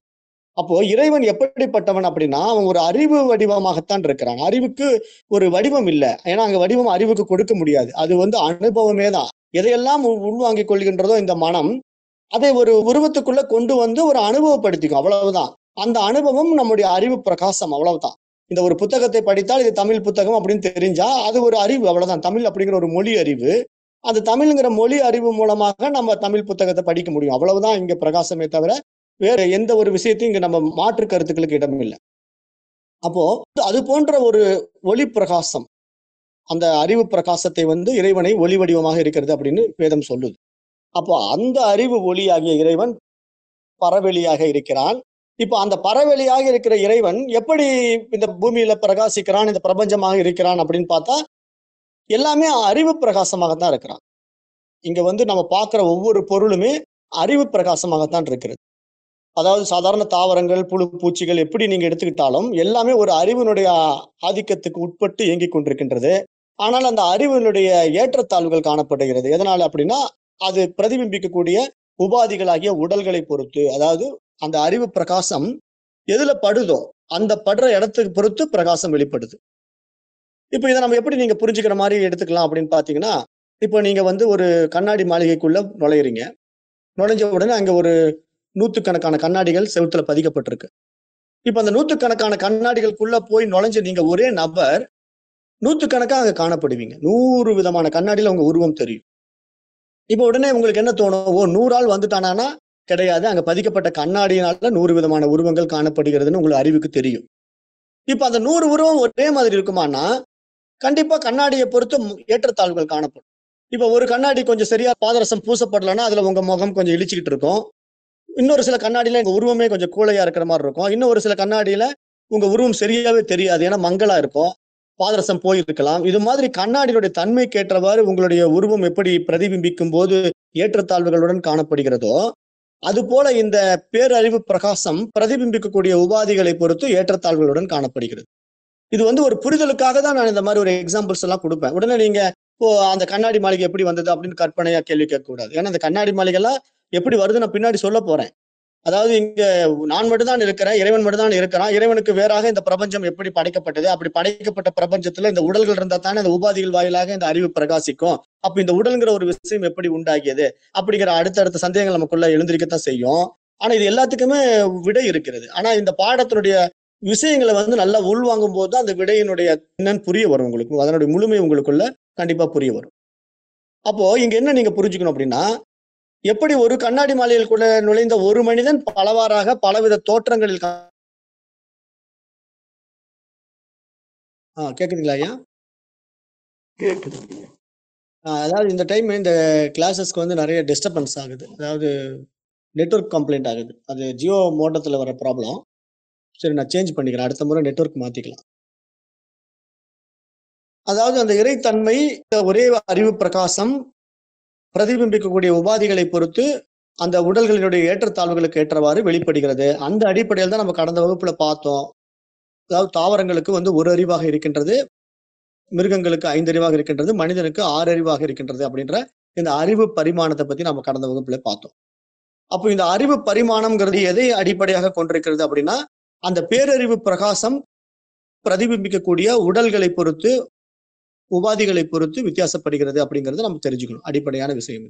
அப்போ இறைவன் எப்படிப்பட்டவன் அப்படின்னா அவன் ஒரு அறிவு வடிவமாகத்தான் இருக்கிறான். அறிவுக்கு ஒரு வடிவம் இல்லை. ஏன்னா அங்க வடிவம் அறிவுக்கு கொடுக்க முடியாது. அது வந்து அனுபவமே தான். எதையெல்லாம் உள்- உள்வாங்கிக் கொள்கின்றதோ இந்த மனம் அதை ஒரு உருவத்துக்குள்ள கொண்டு வந்து ஒரு அனுபவப்படுத்திக்கும். அவ்வளவுதான். அந்த அனுபவம் நம்முடைய அறிவு பிரகாசம். அவ்வளவுதான். இந்த ஒரு புத்தகத்தை படித்தால் இது தமிழ் புத்தகம் அப்படின்னு தெரிஞ்சா அது ஒரு அறிவு. அவ்வளவுதான். தமிழ் அப்படிங்கிற ஒரு மொழி அறிவு. அந்த தமிழ்ங்கிற மொழி அறிவு மூலமாக நம்ம தமிழ் புத்தகத்தை படிக்க முடியும். அவ்வளவுதான் இங்க பிரகாசமே தவிர வேற எந்த ஒரு விஷயத்தையும் இங்க நம்ம மாற்று கருத்துக்களுக்கு இடம் இல்லை அப்போ அது போன்ற ஒரு ஒளி பிரகாசம் அந்த அறிவு பிரகாசத்தை வந்து இறைவனை ஒளி வடிவமாக இருக்கிறது அப்படின்னு வேதம் சொல்லுது. அப்போ அந்த அறிவு ஒளியாகிய இறைவன் பரவெளியாக இருக்கிறான். இப்போ அந்த பரவெளியாக இருக்கிற இறைவன் எப்படி இந்த பூமியில பிரகாசிக்கிறான் இந்த பிரபஞ்சமாக இருக்கிறான் அப்படின்னு பார்த்தா எல்லாமே அறிவு பிரகாசமாகத்தான் இருக்கிறான். இங்க வந்து நம்ம பார்க்குற ஒவ்வொரு பொருளுமே அறிவு பிரகாசமாகத்தான் இருக்கிறது. அதாவது சாதாரண தாவரங்கள் புழு பூச்சிகள் எப்படி நீங்க எடுத்துக்கிட்டாலும் எல்லாமே ஒரு அறிவினுடைய ஆதிக்கத்துக்கு உட்பட்டு இயங்கிக் கொண்டிருக்கின்றது. ஆனால் அந்த அறிவினுடைய ஏற்றத்தாழ்வுகள் காணப்படுகிறது. எதனால அப்படின்னா அது பிரதிபிம்பிக்கக்கூடிய உபாதிகளாகிய உடல்களை பொறுத்து அதாவது அந்த அறிவு பிரகாசம் எதுல படுதோ அந்த படுற இடத்துக்கு பொறுத்து பிரகாசம் வெளிப்படுது. இப்போ இதை நம்ம எப்படி நீங்க புரிஞ்சுக்கிற மாதிரி எடுத்துக்கலாம் அப்படின்னு பாத்தீங்கன்னா இப்போ நீங்க வந்து ஒரு கண்ணாடி மாளிகைக்குள்ள நுழையிறீங்க. நுழைஞ்ச உடனே அங்க ஒரு நூத்துக்கணக்கான கண்ணாடிகள் செவுத்துல பதிக்கப்பட்டிருக்கு. இப்போ அந்த நூத்துக்கணக்கான கண்ணாடிகளுக்குள்ள போய் நுழைஞ்ச நீங்க ஒரே நபர் நூத்துக்கணக்கா அங்க காணப்படுவீங்க. நூறு விதமான கண்ணாடியில உங்க உருவம் தெரியும். இப்போ உடனே உங்களுக்கு என்ன தோணும்? ஓ நூறு ஆள் வந்துட்டானா கிடையாது. அங்க பதிக்கப்பட்ட கண்ணாடியினால நூறு விதமான உருவங்கள் காணப்படுகிறதுன்னு உங்களுக்கு அறிவுக்கு தெரியும். இப்ப அந்த நூறு உருவம் ஒரே மாதிரி இருக்குமானா கண்டிப்பா கண்ணாடியை பொறுத்து ஏற்றத்தாழ்வுகள் காணப்படும். இப்ப ஒரு கண்ணாடி கொஞ்சம் சரியா பாதரசம் பூசப்படலன்னா அதுல உங்க முகம் கொஞ்சம் இழிச்சுக்கிட்டு இருக்கும். இன்னொரு சில கண்ணாடியில உங்க உருவமே கொஞ்சம் கூலையா இருக்கிற மாதிரி இருக்கும். இன்னும் ஒரு சில கண்ணாடியில உங்க உருவம் சரியாவே தெரியாது ஏன்னா மங்களா இருக்கும். பாதரசம் போயிருக்கலாம். இது மாதிரி கண்ணாடியினுடைய தன்மைக்கு ஏற்றவாறு உங்களுடைய உருவம் எப்படி பிரதிபிம்பிக்கும் போது ஏற்றத்தாழ்வுகளுடன் காணப்படுகிறதோ அது போல இந்த பேரறிவு பிரகாசம் பிரதிபிம்பிக்கக்கூடிய உபாதிகளை பொறுத்து ஏற்றத்தாழ்வுகளுடன் காணப்படுகிறது. இது வந்து ஒரு புரிதலுக்காக தான் நான் இந்த மாதிரி ஒரு எக்ஸாம்பிள்ஸ் எல்லாம் கொடுப்பேன். உடனே நீங்க ஓ அந்த கண்ணாடி மாளிகை எப்படி வந்தது? அப்படின்னு கற்பனையா கேள்வி கேட்கக்கூடாது. ஏன்னா அந்த கண்ணாடி மாளிகை எல்லாம் எப்படி வருது நான் பின்னாடி சொல்ல போறேன். அதாவது இங்க நான் மட்டும்தான் இருக்கிறேன் இறைவன் மட்டும்தான் இருக்கிறான். இறைவனுக்கு வேறாக இந்த பிரபஞ்சம் எப்படி படைக்கப்பட்டது? அப்படி படைக்கப்பட்ட பிரபஞ்சத்துல இந்த உடல்கள் இருந்தா தானே அந்த உபாதிகள் வாயிலாக இந்த அறிவு பிரகாசிக்கும். அப்ப இந்த உடல்ங்கிற ஒரு விஷயம் எப்படி உண்டாகியது? அப்படிங்கிற அடுத்தடுத்த சந்தேகங்கள் நமக்குள்ள எழுந்திருக்கத்தான் செய்யும். ஆனா இது எல்லாத்துக்குமே விடை இருக்கிறது. ஆனா இந்த பாடத்தினுடைய விஷயங்களை வந்து நல்லா உள்வாங்கும் போது தான் அந்த விடையினுடைய என்னன்னு புரிய வரும் உங்களுக்கு. அதனுடைய முழுமை உங்களுக்குள்ள கண்டிப்பா புரிய வரும். அப்போ இங்க என்ன நீங்க புரிஞ்சுக்கணும் அப்படின்னா எப்படி ஒரு கண்ணாடி மாளிகைக்குள்ள நுழைந்த ஒரு மனிதன் பலவாறாக பலவித தோற்றங்களில் ஆ கேக்குதுங்களா ஐயா? கேட்குது ஆ, அதாவது இந்த டைம் இந்த கிளாஸஸ்க்கு வந்து நிறைய டிஸ்டர்பன்ஸ் ஆகுது. அதாவது நெட்வொர்க் கம்ப்ளைண்ட் ஆகுது. அது ஜியோ மோட்டத்தில் வர ப்ராப்ளம் சரி நான் சேஞ்ச் பண்ணிக்கிறேன். அடுத்த முறை நெட்வொர்க் மாத்திக்கலாம். அதாவது அந்த இறைத்தன்மை ஒரே அறிவு பிரகாசம் பிரதிபிம்பிக்கக்கூடிய உபாதிகளை பொறுத்து அந்த உடல்களினுடைய ஏற்றத்தாழ்வுகளுக்கு ஏற்றவாறு வெளிப்படுகிறது. அந்த அடிப்படையில் தான் நம்ம கடந்த வகுப்புல பார்த்தோம். அதாவது தாவரங்களுக்கு வந்து ஒரு அறிவாக இருக்கின்றது மிருகங்களுக்கு ஐந்து அறிவாக இருக்கின்றது மனிதனுக்கு ஆறு அறிவாக இருக்கின்றது அப்படின்ற இந்த அறிவு பரிமாணத்தை பத்தி நம்ம கடந்த வகுப்புல பார்த்தோம். அப்போ இந்த அறிவு பரிமாணம்ங்கிறது எதை அடிப்படையாக கொண்டிருக்கிறது அப்படின்னா அந்த பேரறிவு பிரகாசம் பிரதிபிம்பிக்கக்கூடிய உடல்களை பொறுத்து உபாதிகளை பொறுத்து வித்தியாசப்படுகிறது அப்படிங்கறத நம்ம தெரிஞ்சுக்கணும். அடிப்படையான விஷயம்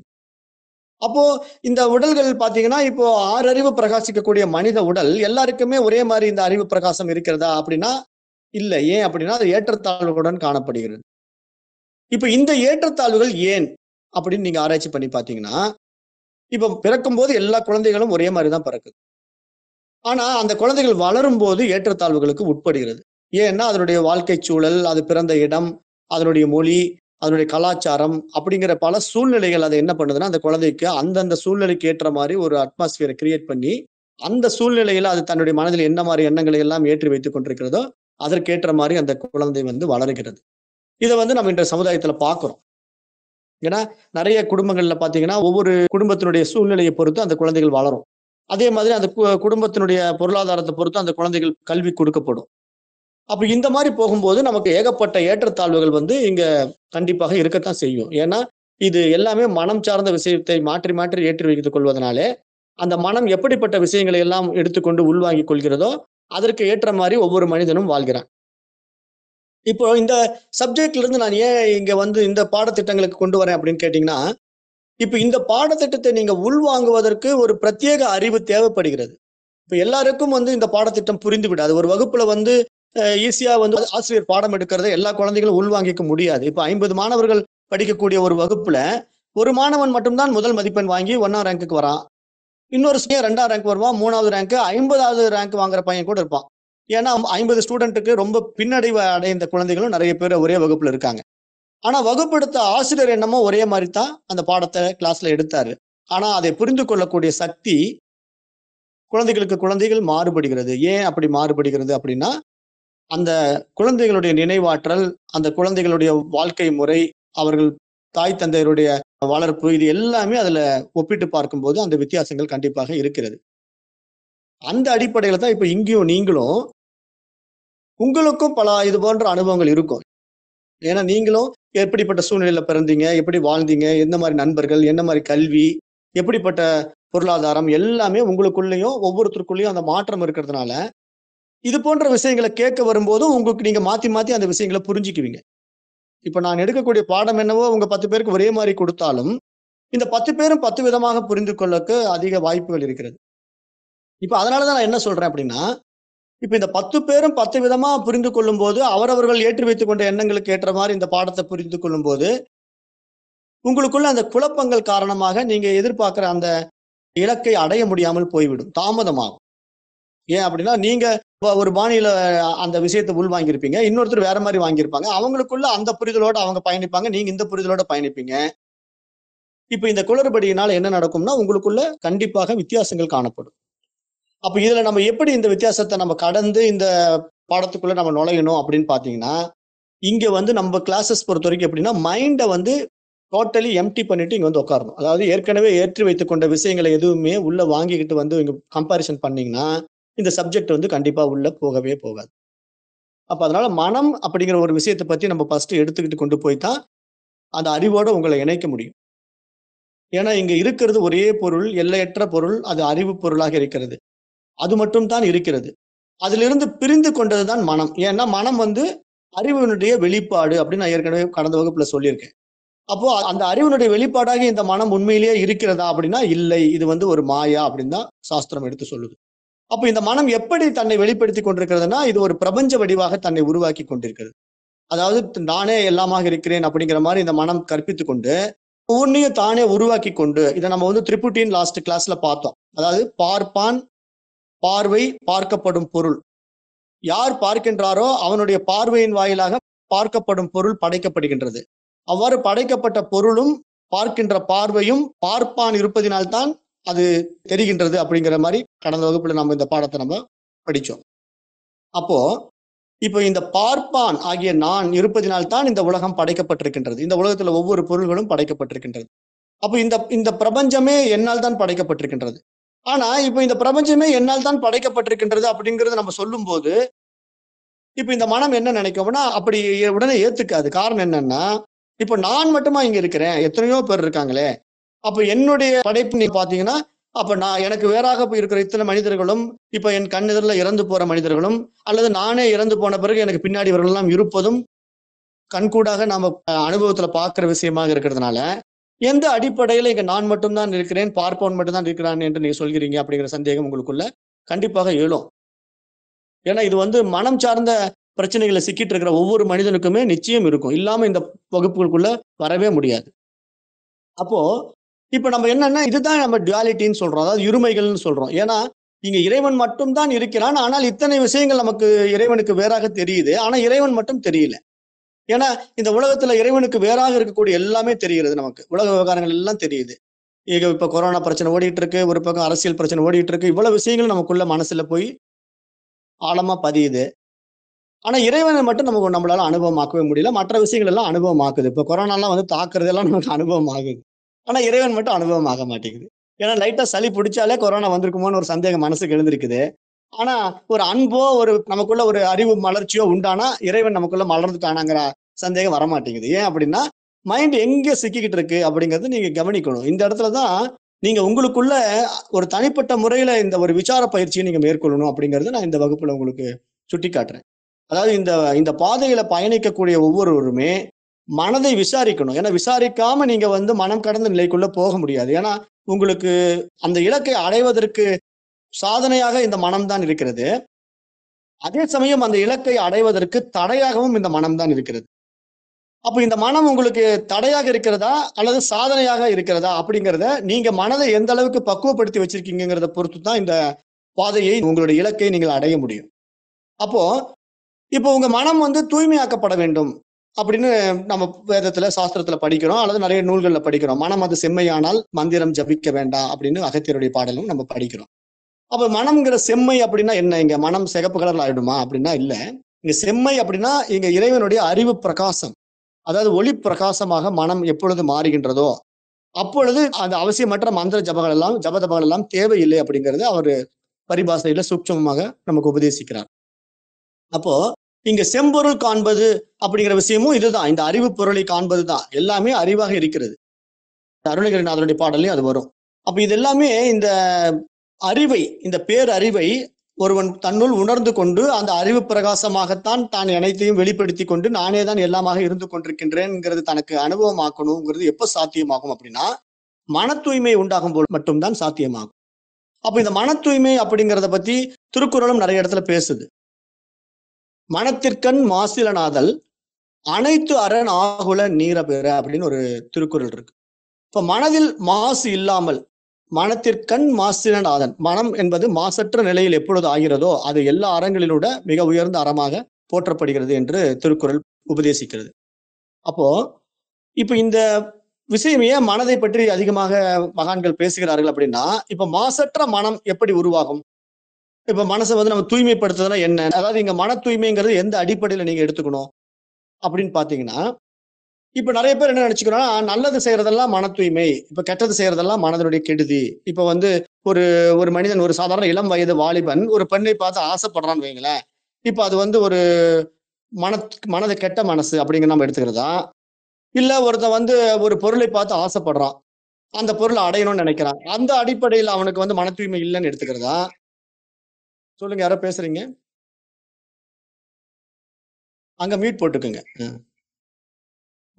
அப்போ இந்த உடல்கள் பாத்தீங்கன்னா இப்போ ஆறு அறிவு பிரகாசிக்கக்கூடிய மனித உடல் எல்லாருக்குமே ஒரே மாதிரி இந்த அறிவு பிரகாசம் இருக்கிறதா அப்படின்னா இல்லை. ஏன் அப்படின்னா அது ஏற்றத்தாழ்வுகளுடன் காணப்படுகிறது. இப்போ இந்த ஏற்றத்தாழ்வுகள் ஏன் அப்படின்னு நீங்க ஆராய்ச்சி பண்ணி பாத்தீங்கன்னா இப்போ பிறக்கும் போது எல்லா குழந்தைகளும் ஒரே மாதிரி தான் பிறக்குது. ஆனா அந்த குழந்தைகள் வளரும் போது ஏற்றத்தாழ்வுகளுக்கு உட்படுகிறது. ஏன்னா அதனுடைய வாழ்க்கை சூழல் அது பிறந்த இடம் அதனுடைய மொழி அதனுடைய கலாச்சாரம் அப்படிங்கிற பல சூழ்நிலைகள் அதை என்ன பண்ணுதுன்னா அந்த குழந்தைக்கு அந்தந்த சூழ்நிலைக்கு ஏற்ற மாதிரி ஒரு அட்மாஸ்பியரை கிரியேட் பண்ணி அந்த சூழ்நிலையில அது தன்னுடைய மனதில் என்ன மாதிரி எண்ணங்களை எல்லாம் ஏற்றி வைத்துக் கொண்டிருக்கிறதோ அதற்கேற்ற மாதிரி அந்த குழந்தை வந்து வளருகிறது. இதை வந்து நம்ம இன்றைய சமுதாயத்துல பார்க்குறோம். ஏன்னா நிறைய குடும்பங்கள்ல பாத்தீங்கன்னா ஒவ்வொரு குடும்பத்தினுடைய சூழ்நிலையை பொறுத்து அந்த குழந்தைகள் வளரும். அதே மாதிரி அந்த கு- குடும்பத்தினுடைய பொருளாதாரத்தை பொறுத்து அந்த குழந்தைகள் கல்வி கொடுக்கப்படும். அப்போ இந்த மாதிரி போகும்போது நமக்கு ஏகப்பட்ட ஏற்றத்தாழ்வுகள் வந்து இங்க கண்டிப்பாக இருக்கத்தான் செய்யும். ஏன்னா இது எல்லாமே மனம் சார்ந்த விஷயத்தை மாற்றி மாற்றி ஏற்றி வைத்துக் கொள்வதனாலே அந்த மனம் எப்படிப்பட்ட விஷயங்களை எல்லாம் எடுத்துக்கொண்டு உள்வாங்கிக் கொள்கிறதோ அதற்கு ஏற்ற மாதிரி ஒவ்வொரு மனிதனும் வாழ்கிறான். இப்போ இந்த சப்ஜெக்ட்ல இருந்து நான் ஏன் இங்க வந்து இந்த பாடத்திட்டங்களுக்கு கொண்டு வரேன் அப்படின்னு கேட்டீங்கன்னா இப்ப இந்த பாடத்திட்டத்தை நீங்க உள்வாங்குவதற்கு ஒரு பிரத்யேக அறிவு தேவைப்படுகிறது. இப்ப எல்லாருக்கும் வந்து இந்த பாடத்திட்டம் புரிந்து விடாது ஒரு வகுப்புல வந்து ஈஸியா வந்து ஆசிரியர் பாடம் எடுக்கிறத எல்லா குழந்தைகளும் உள்வாங்கிக்க முடியாது. இப்ப ஐம்பது மாணவர்கள் படிக்கக்கூடிய ஒரு வகுப்புல ஒரு மாணவன் மட்டும்தான் முதல் மதிப்பெண் வாங்கி ஒன்னாம் ரேங்க்குக்கு வரான். இன்னொரு பையன் ரெண்டாம் ரேங்க் வருவான் மூணாவது ரேங்க் ஐம்பதாவது ரேங்க் வாங்குற பையன் கூட இருப்பான். ஏன்னா ஐம்பது ஸ்டூடெண்ட்டுக்கு ரொம்ப பின்னடைவு அடைந்த குழந்தைகளும் நிறைய பேர் ஒரே வகுப்புல இருக்காங்க. ஆனா வகுப்படுத்த ஆசிரியர் என்னமோ ஒரே மாதிரி தான் அந்த பாடத்தை கிளாஸ்ல எடுத்தாரு. ஆனா அதை புரிந்து கொள்ளக்கூடிய சக்தி குழந்தைகளுக்கு குழந்தைகள் மாறுபடுகிறது. ஏன் அப்படி மாறுபடுகிறது அப்படின்னா அந்த குழந்தைகளுடைய நினைவாற்றல் அந்த குழந்தைகளுடைய வாழ்க்கை முறை அவர்கள் தாய் தந்தையருடைய வளர்ப்பு இது எல்லாமே அதுல ஒப்பிட்டு பார்க்கும்போது அந்த வித்தியாசங்கள் கண்டிப்பாக இருக்கிறது. அந்த அடிப்படையில தான் இப்ப இங்கேயும் நீங்களும் உங்களுக்கும் பல இது போன்ற அனுபவங்கள் இருக்கும். ஏன்னா நீங்களும் எப்படிப்பட்ட சூழ்நிலையில பிறந்தீங்க? எப்படி வாழ்ந்தீங்க? எந்த மாதிரி நண்பர்கள்? என்ன மாதிரி கல்வி? எப்படிப்பட்ட பொருளாதாரம்? எல்லாமே உங்களுக்குள்ளேயும் ஒவ்வொருத்தருக்குள்ளேயும் அந்த மாற்றம் இருக்கிறதுனால இது போன்ற விஷயங்களை கேட்க வரும்போதும் உங்களுக்கு நீங்க மாத்தி மாத்தி அந்த விஷயங்களை புரிஞ்சுக்குவீங்க. இப்ப நான் எடுக்கக்கூடிய பாடம் என்னவோ உங்க பத்து பேருக்கு ஒரே மாதிரி கொடுத்தாலும் இந்த பத்து பேரும் பத்து விதமாக புரிந்து கொள்ளக்கு அதிக வாய்ப்புகள் இருக்கிறது. இப்ப அதனாலதான் நான் என்ன சொல்றேன் அப்படின்னா இப்ப இந்த பத்து பேரும் பத்து விதமா புரிந்து கொள்ளும் போது அவரவர்கள் ஏற்றி வைத்துக் கொண்ட எண்ணங்களுக்கு ஏற்ற மாதிரி இந்த பாடத்தை புரிந்து கொள்ளும் போது உங்களுக்குள்ள அந்த குழப்பங்கள் காரணமாக நீங்க எதிர்பார்க்கிற அந்த இலக்கை அடைய முடியாமல் போய்விடும் தாமதமாகும். ஏன் அப்படின்னா நீங்க ஒரு பாணியில அந்த விஷயத்தை உள் வாங்கியிருப்பீங்க இன்னொருத்தர் வேற மாதிரி வாங்கியிருப்பாங்க அவங்களுக்குள்ள அந்த புரிதலோட அவங்க பயணிப்பாங்க நீங்க இந்த புரிதலோட பயணிப்பீங்க. இப்ப இந்த குளறுபடியினால என்ன நடக்கும்னா உங்களுக்குள்ள கண்டிப்பாக வித்தியாசங்கள் காணப்படும். அப்ப இதுல நம்ம எப்படி இந்த வித்தியாசத்தை நம்ம கடந்து இந்த பாடத்துக்குள்ள நம்ம நுழையணும் அப்படின்னு பாத்தீங்கன்னா இங்க வந்து நம்ம கிளாஸஸ் பொறுத்த வரைக்கும் எப்படின்னா மைண்டை வந்து டோட்டலி எம்டி பண்ணிட்டு இங்க வந்து உட்காரணும் அதாவது ஏற்கனவே ஏற்றி வைத்துக்கொண்ட விஷயங்களை எதுவுமே உள்ள வாங்கிக்கிட்டு வந்து இங்க கம்பாரிசன் பண்ணீங்கன்னா இந்த சப்ஜெக்ட் வந்து கண்டிப்பா உள்ள போகவே போகாது. அப்ப அதனால மனம் அப்படிங்கிற ஒரு விஷயத்தை பத்தி நம்ம ஃபர்ஸ்ட் எடுத்துக்கிட்டு கொண்டு போய் தான் அந்த அறிவோட உங்களை இணைக்க முடியும். ஏன்னா இங்க இருக்கிறது ஒரே பொருள் எல்லையற்ற பொருள் அது அறிவு பொருளாக இருக்கிறது. அது மட்டும் தான் இருக்கிறது. அதிலிருந்து பிரிந்து கொண்டதுதான் மனம். ஏன்னா மனம் வந்து அறிவினுடைய வெளிப்பாடு அப்படின்னு நான் ஏற்கனவே கடந்த வகுப்புல சொல்லியிருக்கேன். அப்போ அந்த அறிவினுடைய வெளிப்பாடாக இந்த மனம் உண்மையிலேயே இருக்கிறதா அப்படின்னா இல்லை. இது வந்து ஒரு மாயா அப்படின்னு தான் சாஸ்திரம் எடுத்து சொல்லுது. அப்போ இந்த மனம் எப்படி தன்னை வெளிப்படுத்தி கொண்டிருக்கிறதுனா இது ஒரு பிரபஞ்ச வடிவாக தன்னை உருவாக்கி கொண்டிருக்கிறது. அதாவது நானே எல்லாமாக இருக்கிறேன் அப்படிங்கிற மாதிரி இந்த மனம் கற்பித்து கொண்டு ஒவ்வொன்றையும் தானே உருவாக்கி கொண்டு இதை நம்ம வந்து திரிபுட்டின் லாஸ்ட் கிளாஸ்ல பார்த்தோம். அதாவது பார்ப்பான் பார்வை பார்க்கப்படும் பொருள். யார் பார்க்கின்றாரோ அவனுடைய பார்வையின் வாயிலாக பார்க்கப்படும் பொருள் படைக்கப்படுகின்றது. அவ்வாறு படைக்கப்பட்ட பொருளும் பார்க்கின்ற பார்வையும் பார்ப்பான் இருப்பதினால்தான் அது தெரிகின்றது அப்படிங்கிற மாதிரி கடந்த வகுப்புல நம்ம இந்த பாடத்தை நம்ம படிச்சோம். அப்போ இப்போ இந்த பார்ப்பான் ஆகிய நான் இருப்பதினால்தான் இந்த உலகம் படைக்கப்பட்டிருக்கின்றது. இந்த உலகத்துல ஒவ்வொரு பொருள்களும் படைக்கப்பட்டிருக்கின்றது. அப்போ இந்த இந்த பிரபஞ்சமே என்னால் தான் படைக்கப்பட்டிருக்கின்றது? ஆனா இப்போ இந்த பிரபஞ்சமே என்னால் தான் படைக்கப்பட்டிருக்கின்றது அப்படிங்கறத நம்ம சொல்லும்போது இப்போ இந்த மனம் என்ன நினைக்கும்னா அப்படி உடனே ஏத்துக்காது. காரணம் என்னன்னா இப்போ நான் மட்டுமா இங்க இருக்கிறேன்? எத்தனையோ பேர் இருக்காங்களே. அப்ப என்னுடைய படைப்பு நீ பாத்தீங்கன்னா அப்ப நான் எனக்கு வேறாக இருக்கிற இத்தனை மனிதர்களும் இப்ப என் கண்ணெதிரில் இறந்து போற மனிதர்களும் அல்லது நானே இறந்து போன பிறகு எனக்கு பின்னாடி இவர்கள் எல்லாம் இருப்பதும் கண்கூடாக நாம அனுபவத்துல பாக்குற விஷயமாக இருக்கிறதுனால எந்த அடிப்படையில இங்க நான் மட்டும்தான் இருக்கிறேன் பார்ப்பவன் மட்டும்தான் இருக்கிறான் என்று நீங்க சொல்கிறீங்க அப்படிங்கிற சந்தேகம் உங்களுக்குள்ள கண்டிப்பாக எழும். ஏன்னா இது வந்து மனம் சார்ந்த பிரச்சனைகளை சிக்கிட்டு இருக்கிற ஒவ்வொரு மனிதனுக்குமே நிச்சயம் இருக்கும். இல்லாம இந்த வகுப்புகளுக்குள்ள வரவே முடியாது. அப்போ இப்ப நம்ம என்னன்னா இதுதான் நம்ம டுவாலிட்டின்னு சொல்றோம். அதாவது இருமைகள்னு சொல்றோம். ஏன்னா இங்க இறைவன் மட்டும் தான் இருக்கிறான். ஆனால் இத்தனை விஷயங்கள் நமக்கு இறைவனுக்கு வேறாக தெரியுது. ஆனா இறைவன் மட்டும் தெரியல. ஏன்னா இந்த உலகத்துல இறைவனுக்கு வேறாக இருக்கக்கூடிய எல்லாமே தெரிகிறது நமக்கு. உலக விவகாரங்கள் எல்லாம் தெரியுது. இங்க இப்ப கொரோனா பிரச்சனை ஓடிட்டு இருக்கு ஒரு பக்கம் அரசியல் பிரச்சனை ஓடிட்டு இருக்கு இவ்வளவு விஷயங்கள் நமக்குள்ள மனசுல போய் ஆழமா பதியுது. ஆனா இறைவனை மட்டும் நமக்கு நம்மளால அனுபவமாக்கவே முடியல. மற்ற விஷயங்கள் எல்லாம் அனுபவமாக்குது. இப்ப கொரோனாலாம் வந்து வந்து தாக்குறதெல்லாம் நமக்கு அனுபவம் ஆகுது ஆனா இறைவன் மட்டும் அனுபவம் ஆக மாட்டேங்குது. ஏன்னா லைட்டா சளி பிடிச்சாலே கொரோனா வந்திருக்குமோன்னு ஒரு சந்தேகம் மனசுக்கு எழுந்திருக்குது. ஆனா ஒரு அன்போ ஒரு நமக்குள்ள ஒரு அறிவு மலர்ச்சியோ உண்டானா இறைவன் நமக்குள்ள மலர்ந்துட்டானாங்கிற சந்தேகம் வர மாட்டேங்குது ஏன் அப்படின்னா மைண்ட் எங்க சிக்கிக்கிட்டு இருக்கு அப்படிங்கறது நீங்க கவனிக்கணும். இந்த இடத்துல தான் நீங்க உங்களுக்குள்ள ஒரு தனிப்பட்ட முறையில இந்த ஒரு விசார பயிற்சியை நீங்க மேற்கொள்ளணும் அப்படிங்கறது நான் இந்த வகுப்புல உங்களுக்கு சுட்டி காட்டுறேன் அதாவது இந்த இந்த பாதையில பயணிக்கக்கூடிய ஒவ்வொருவருமே மனதை விசாரிக்கணும். ஏன்னா விசாரிக்காம நீங்க வந்து மனம் கடந்த நிலைக்குள்ள போக முடியாது. ஏன்னா உங்களுக்கு அந்த இலக்கை அடைவதற்கு சாதனையாக இந்த மனம்தான் இருக்கிறது. அதே சமயம் அந்த இலக்கை அடைவதற்கு தடையாகவும் இந்த மனம்தான் இருக்கிறது. அப்போ இந்த மனம் உங்களுக்கு தடையாக இருக்கிறதா? அல்லது சாதனையாக இருக்கிறதா? அப்படிங்கிறத நீங்க மனதை எந்த அளவுக்கு பக்குவப்படுத்தி வச்சிருக்கீங்கிறத பொறுத்து தான் இந்த பாதையை உங்களுடைய இலக்கை நீங்கள் அடைய முடியும். அப்போ இப்போ உங்க மனம் வந்து தூய்மையாக்கப்பட வேண்டும் அப்படின்னு நம்ம வேதத்துல சாஸ்திரத்துல படிக்கிறோம். அல்லது நிறைய நூல்களில் படிக்கிறோம். மனம் அது செம்மையானால் மந்திரம் ஜபிக்க வேண்டாம் அப்படின்னு அகத்தியருடைய பாடலும் நம்ம படிக்கிறோம். அப்ப மனம்ங்கிற செம்மை அப்படின்னா என்ன? இங்க மனம் சிகப்பு கலர்ல ஆயிடுமா? அப்படின்னா இல்ல. இங்க செம்மை அப்படின்னா இங்க இறைவனுடைய அறிவு பிரகாசம். அதாவது ஒளி பிரகாசமாக மனம் எப்பொழுது மாறுகின்றதோ அப்பொழுது அந்த அவசியமற்ற மந்திர ஜபங்கள் எல்லாம் ஜபதபங்கள் எல்லாம் தேவையில்லை அப்படிங்கிறது அவர் பரிபாஷையில சூட்சமமாக நமக்கு உபதேசிக்கிறார். அப்போ இங்க செம்பொருள் காண்பது அப்படிங்கிற விஷயமும் இதுதான். இந்த அறிவு பொருளை காண்பது தான். எல்லாமே அறிவாக இருக்கிறது. அருணகிரிநாதனுடைய பாடலையும் அது வரும். அப்ப இது எல்லாமே இந்த அறிவை இந்த பேரறிவை ஒருவன் தன்னுள் உணர்ந்து கொண்டு அந்த அறிவு பிரகாசமாகத்தான் தான் அனைத்தையும் வெளிப்படுத்தி கொண்டு நானே தான் எல்லாமாக இருந்து கொண்டிருக்கின்றேன்ங்கிறது தனக்கு அனுபவமாக்கணுங்கிறது எப்ப சாத்தியமாகும் அப்படின்னா மன தூய்மை உண்டாகும் போது மட்டும்தான் சாத்தியமாகும். அப்போ இந்த மன தூய்மை அப்படிங்கிறத பத்தி திருக்குறளும் நிறைய இடத்துல பேசுது. மனத்திற்கண் மாசிலனாதல் அனைத்து அரண் ஆகுல நீர பெற அப்படின்னு ஒரு திருக்குறள் இருக்கு. இப்ப மனதில் மாசு இல்லாமல் மனத்திற்கண் மாசிலனாதன் மனம் என்பது மாசற்ற நிலையில் எப்பொழுது ஆகிறதோ அது எல்லா அறங்களிலோட மிக உயர்ந்த அறமாக போற்றப்படுகிறது என்று திருக்குறள் உபதேசிக்கிறது. அப்போ இப்போ இந்த விஷயம் ஏன் மனதை பற்றி அதிகமாக மகான்கள் பேசுகிறார்கள் அப்படின்னா இப்ப மாசற்ற மனம் எப்படி உருவாகும்? இப்ப மனசை வந்து நம்ம தூய்மைப்படுத்துறதுனா என்ன? அதாவது இங்க மன தூய்மைங்கிறது எந்த அடிப்படையில நீங்க எடுத்துக்கணும்? அப்படின்னு பாத்தீங்கன்னா இப்ப நிறைய பேர் என்ன நினைச்சுக்கிறோம் நல்லது செய்யறதெல்லாம் மன தூய்மை. இப்ப கெட்டது செய்யறதெல்லாம் மனதனுடைய கெடுதி. இப்ப வந்து ஒரு ஒரு மனிதன் ஒரு சாதாரண இளம் வயது வாலிபன் ஒரு பெண்ணை பார்த்து ஆசைப்படுறான்னு வைங்களேன். இப்ப அது வந்து ஒரு மன மனது கெட்ட மனசு அப்படிங்கிற நம்ம எடுத்துக்கிறதா? இல்ல ஒருத்தன் வந்து ஒரு பொருளை பார்த்து ஆசைப்படுறான். அந்த பொருளை அடையணும்னு நினைக்கிறான். அந்த அடிப்படையில் அவனுக்கு வந்து மன தூய்மை இல்லைன்னு எடுத்துக்கிறதா? சொல்லுங்க யாரோ பேசுறீங்க? அங்க மியூட் போட்டுக்குங்க.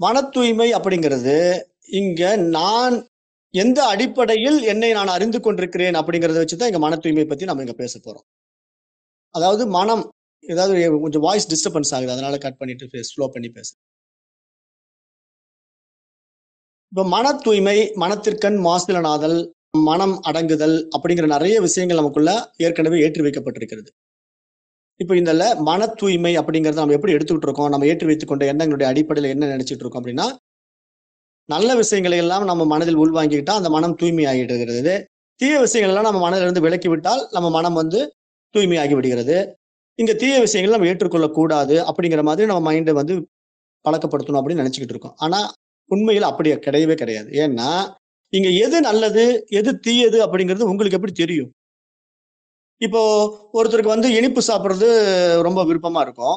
மன தூய்மை அப்படிங்கிறது இங்க நான் எந்த அடிப்படையில் என்னை நான் அறிந்து கொண்டிருக்கிறேன் அப்படிங்கிறத வச்சுதான் இங்க மன தூய்மை பத்தி நம்ம இங்க பேச போறோம். அதாவது மனம் ஏதாவது கொஞ்சம் வாய்ஸ் டிஸ்டர்பன்ஸ் ஆகுது. அதனால கட் பண்ணிட்டு ஸ்லோ பண்ணி பேச. இப்ப மன தூய்மை மனத்திற்கண் மாசிலனாதல் மனம் அடங்குதல் அப்படிங்கிற நிறைய விஷயங்கள் நமக்குள்ள ஏற்கனவே ஏற்றி வைக்கப்பட்டிருக்கிறது. இப்போ இந்த மன தூய்மை அப்படிங்கறத நம்ம எப்படி எடுத்துக்கிட்டு இருக்கோம் நம்ம ஏற்றி வைத்துக் கொண்ட எண்ணங்களுடைய அடிப்படையில் என்ன நினைச்சிட்டு இருக்கோம் அப்படின்னா நல்ல விஷயங்களை எல்லாம் நம்ம மனதில் உள்வாங்கிக்கிட்டா அந்த மனம் தூய்மை ஆகிடுகிறது தீய விஷயங்கள் எல்லாம் நம்ம மனதிலிருந்து இருந்து விலக்கி விட்டால் நம்ம மனம் வந்து தூய்மையாகி விடுகிறது. இங்க தீய விஷயங்கள் நம்ம ஏற்றுக்கொள்ள கூடாது அப்படிங்கிற மாதிரி நம்ம மைண்டை வந்து பழக்கப்படுத்தணும் அப்படின்னு நினைச்சுக்கிட்டு இருக்கோம் ஆனா உண்மையில் அப்படி கிடையவே கிடையாது. ஏன்னா இங்க எது நல்லது எது தீயது அப்படிங்கிறது உங்களுக்கு எப்படி தெரியும்? இப்போ ஒருத்தருக்கு வந்து இனிப்பு சாப்பிட்றது ரொம்ப விருப்பமா இருக்கும்.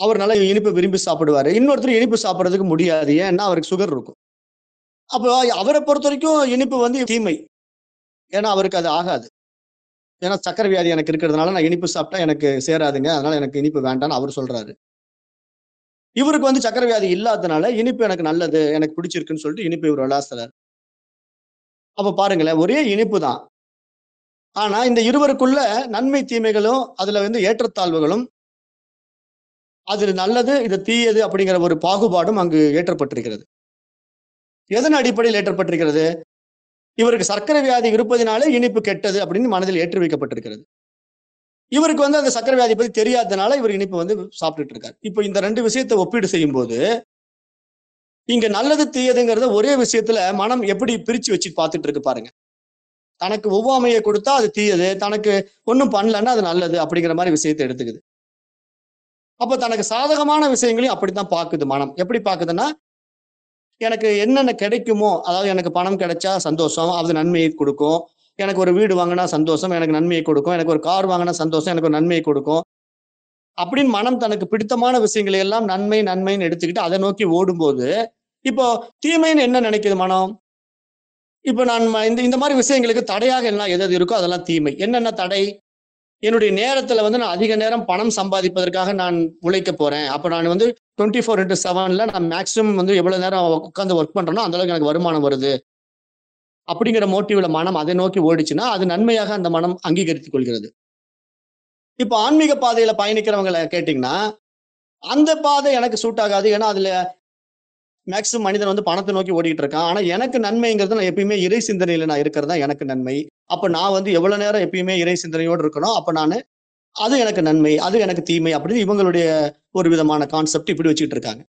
அவர் நல்லா இனிப்பு விரும்பி சாப்பிடுவாரு. இன்னொருத்தர் இனிப்பு சாப்பிட்றதுக்கு முடியாது. ஏன்னா அவருக்கு சுகர் இருக்கும். அப்போ அவரை பொறுத்த வரைக்கும் இனிப்பு வந்து தீமை. ஏன்னா அவருக்கு அது ஆகாது. ஏன்னா சக்கரை வியாதி எனக்கு இருக்கிறதுனால நான் இனிப்பு சாப்பிட்டா எனக்கு சேராதுங்க. அதனால எனக்கு இனிப்பு வேண்டாம்னு அவர் சொல்றாரு. இவருக்கு வந்து சக்கரை வியாதி இல்லாததுனால இனிப்பு எனக்கு நல்லது எனக்கு பிடிச்சிருக்குன்னு சொல்லிட்டு இனிப்பு இவர் விளாசுறாரு. அப்ப பாருங்களேன் ஒரே இனிப்பு தான். ஆனா இந்த இருவருக்குள்ள நன்மை தீமைகளும் அதுல வந்து ஏற்றத்தாழ்வுகளும் அது நல்லது இது தீயது அப்படிங்கிற ஒரு பாகுபாடும் அங்கு ஏற்றப்பட்டிருக்கிறது. எதன் அடிப்படையில் ஏற்றப்பட்டிருக்கிறது? இவருக்கு சர்க்கரை வியாதி இருப்பதினாலே இனிப்பு கெட்டது அப்படின்னு மனதில் ஏற்றி வைக்கப்பட்டிருக்கிறது இவருக்கு வந்து அந்த சர்க்கரை வியாதி பத்தி தெரியாததுனால இவர் இனிப்பு வந்து சாப்பிட்டுட்டு இருக்காரு இப்போ இந்த ரெண்டு விஷயத்தை ஒப்பீடு செய்யும் போது இங்க நல்லது தீயதுங்கிறத ஒரே விஷயத்துல மனம் எப்படி பிரிச்சு வச்சு பார்த்துட்டு இருக்கு பாருங்க. தனக்கு ஒவ்வாமையை கொடுத்தா அது தீயது தனக்கு ஒன்றும் பண்ணலன்னா அது நல்லது அப்படிங்கிற மாதிரி விஷயத்தை எடுத்துக்குது. அப்போ தனக்கு சாதகமான விஷயங்களையும் அப்படித்தான் பார்க்குது மனம். எப்படி பார்க்குதுன்னா எனக்கு என்னென்ன கிடைக்குமோ அதாவது எனக்கு பணம் கிடைச்சா சந்தோஷம் அது நன்மையை கொடுக்கும். எனக்கு ஒரு வீடு வாங்கினா சந்தோஷம் எனக்கு நன்மையை கொடுக்கும். எனக்கு ஒரு கார் வாங்கினா சந்தோஷம் எனக்கு ஒரு நன்மையை கொடுக்கும். அப்படின்னு மனம் தனக்கு பிடித்தமான விஷயங்களை எல்லாம் நன்மை நன்மைன்னு எடுத்துக்கிட்டு அதை நோக்கி ஓடும்போது இப்போ தீமைன்னு என்ன நினைக்குது மனம்? இப்போ நான் இந்த இந்த மாதிரி விஷயங்களுக்கு தடையாக எல்லாம் எது எது இருக்கோ அதெல்லாம் தீமை. என்னென்ன தடை? என்னுடைய நேரத்துல வந்து நான் அதிக நேரம் பணம் சம்பாதிப்பதற்காக நான் உழைக்க போறேன். அப்போ நான் வந்து டுவெண்ட்டி ஃபோர் இன்ட்டு செவன்ல நான் மேக்ஸிமம் வந்து எவ்வளவு நேரம் உட்காந்து ஒர்க் பண்றேனோ அந்த அளவுக்கு எனக்கு வருமானம் வருது. அப்படிங்கிற மோட்டிவ்ல மனம் அதை நோக்கி ஓடிச்சுன்னா அது நன்மையாக அந்த மனம் அங்கீகரித்துக் கொள்கிறது. இப்போ ஆன்மீக பாதையில பயணிக்கிறவங்களை கேட்டீங்கன்னா அந்த பாதை எனக்கு சூட் ஆகாது. ஏன்னா அதுல மேக்சிமம் மனிதன் வந்து பணத்தை நோக்கி ஓடிட்டு இருக்கான். ஆனா எனக்கு நன்மைங்கிறது நான் எப்பயுமே இறை சிந்தனையில நான் இருக்கிறது தான் எனக்கு நன்மை. அப்ப நான் வந்து எவ்வளவு நேரம் எப்பயுமே இறை சிந்தனையோடு இருக்கணும் அப்ப நான் அது எனக்கு நன்மை அது எனக்கு தீமை அப்படின்னு இவங்களுடைய ஒரு விதமான கான்செப்ட் இப்படி வச்சுக்கிட்டு இருக்காங்க.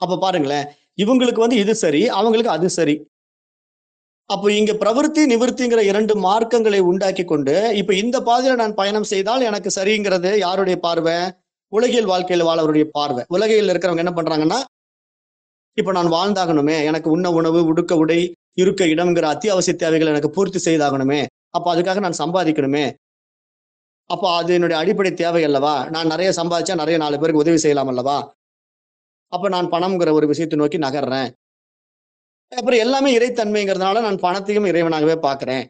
அப்ப பாருங்களேன் இவங்களுக்கு வந்து இது சரி அவங்களுக்கு அது சரி. அப்போ இங்க பிரவருத்தி நிவர்த்திங்கிற இரண்டு மார்க்கங்களை உண்டாக்கி கொண்டு இப்ப இந்த பாதையில நான் பயணம் செய்தால் எனக்கு சரிங்கிறது யாருடைய பார்வை? உலகியல் வாழ்க்கையில் வாழவருடைய பார்வை. உலகையில் இருக்கிறவங்க என்ன பண்றாங்கன்னா இப்ப நான் வாழ்ந்தாகணுமே எனக்கு உண்ண உணவு உடுக்க உடை இருக்க இடம்ங்கிற அத்தியாவசிய தேவைகளை எனக்கு பூர்த்தி செய்தாகணுமே அப்ப அதுக்காக நான் சம்பாதிக்கணுமே. அப்போ அது என்னுடைய அடிப்படை தேவை அல்லவா? நான் நிறைய சம்பாதிச்சா நிறைய நாலு பேருக்கு உதவி செய்யலாம் அல்லவா? அப்ப நான் பணம்ங்கிற ஒரு விஷயத்தை நோக்கி நகர்றேன். அப்புறம் எல்லாமே இறைத்தன்மைங்கிறதுனால நான் பணத்தையும் இறைவனாகவே பாக்குறேன்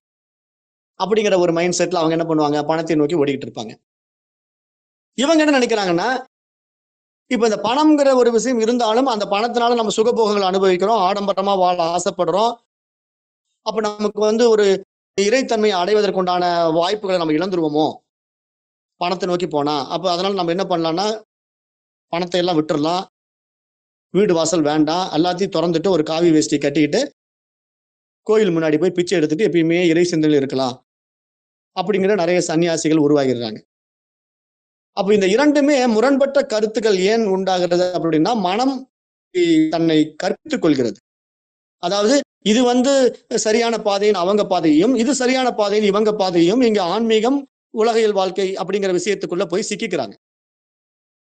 அப்படிங்கிற ஒரு மைண்ட் செட்ல அவங்க என்ன பண்ணுவாங்க? பணத்தை நோக்கி ஓடிக்கிட்டு இருப்பாங்க. இவங்க என்ன நினைக்கிறாங்கன்னா இப்ப இந்த பணம்ங்கிற ஒரு விஷயம் இருந்தாலும் அந்த பணத்தினால நம்ம சுகபோகங்களை அனுபவிக்கிறோம் ஆடம்பரமா வாழ ஆசைப்படுறோம். அப்ப நமக்கு வந்து ஒரு இறைத்தன்மையை அடைவதற்குண்டான வாய்ப்புகளை நம்ம இழந்துருவோமோ? பணத்தை நோக்கி போனா. அப்ப அதனால நம்ம என்ன பண்ணலாம்னா பணத்தை எல்லாம் விட்டுறலாம். வீடு வாசல் வேண்டாம். எல்லாத்தையும் திறந்துட்டு ஒரு காவி வேஷ்டி கட்டிக்கிட்டு கோயில் முன்னாடி போய் பிச்சை எடுத்துட்டு எப்பயுமே இறை சிந்தனையில் இருக்கலாம். அப்படிங்கிற நிறைய சன்னியாசிகள் உருவாகிடுறாங்க. அப்ப இந்த இரண்டுமே முரண்பட்ட கருத்துக்கள் ஏன் உண்டாகிறது அப்படின்னா மனம் தன்னை கற்பித்துக் கொள்கிறது. அதாவது இது வந்து சரியான பாதையின் அவங்க பாதையையும் இது சரியான பாதையின் இவங்க பாதையையும் இங்க ஆன்மீகம் உலகியல் வாழ்க்கை அப்படிங்கிற விஷயத்துக்குள்ள போய் சிக்கிக்கிறாங்க.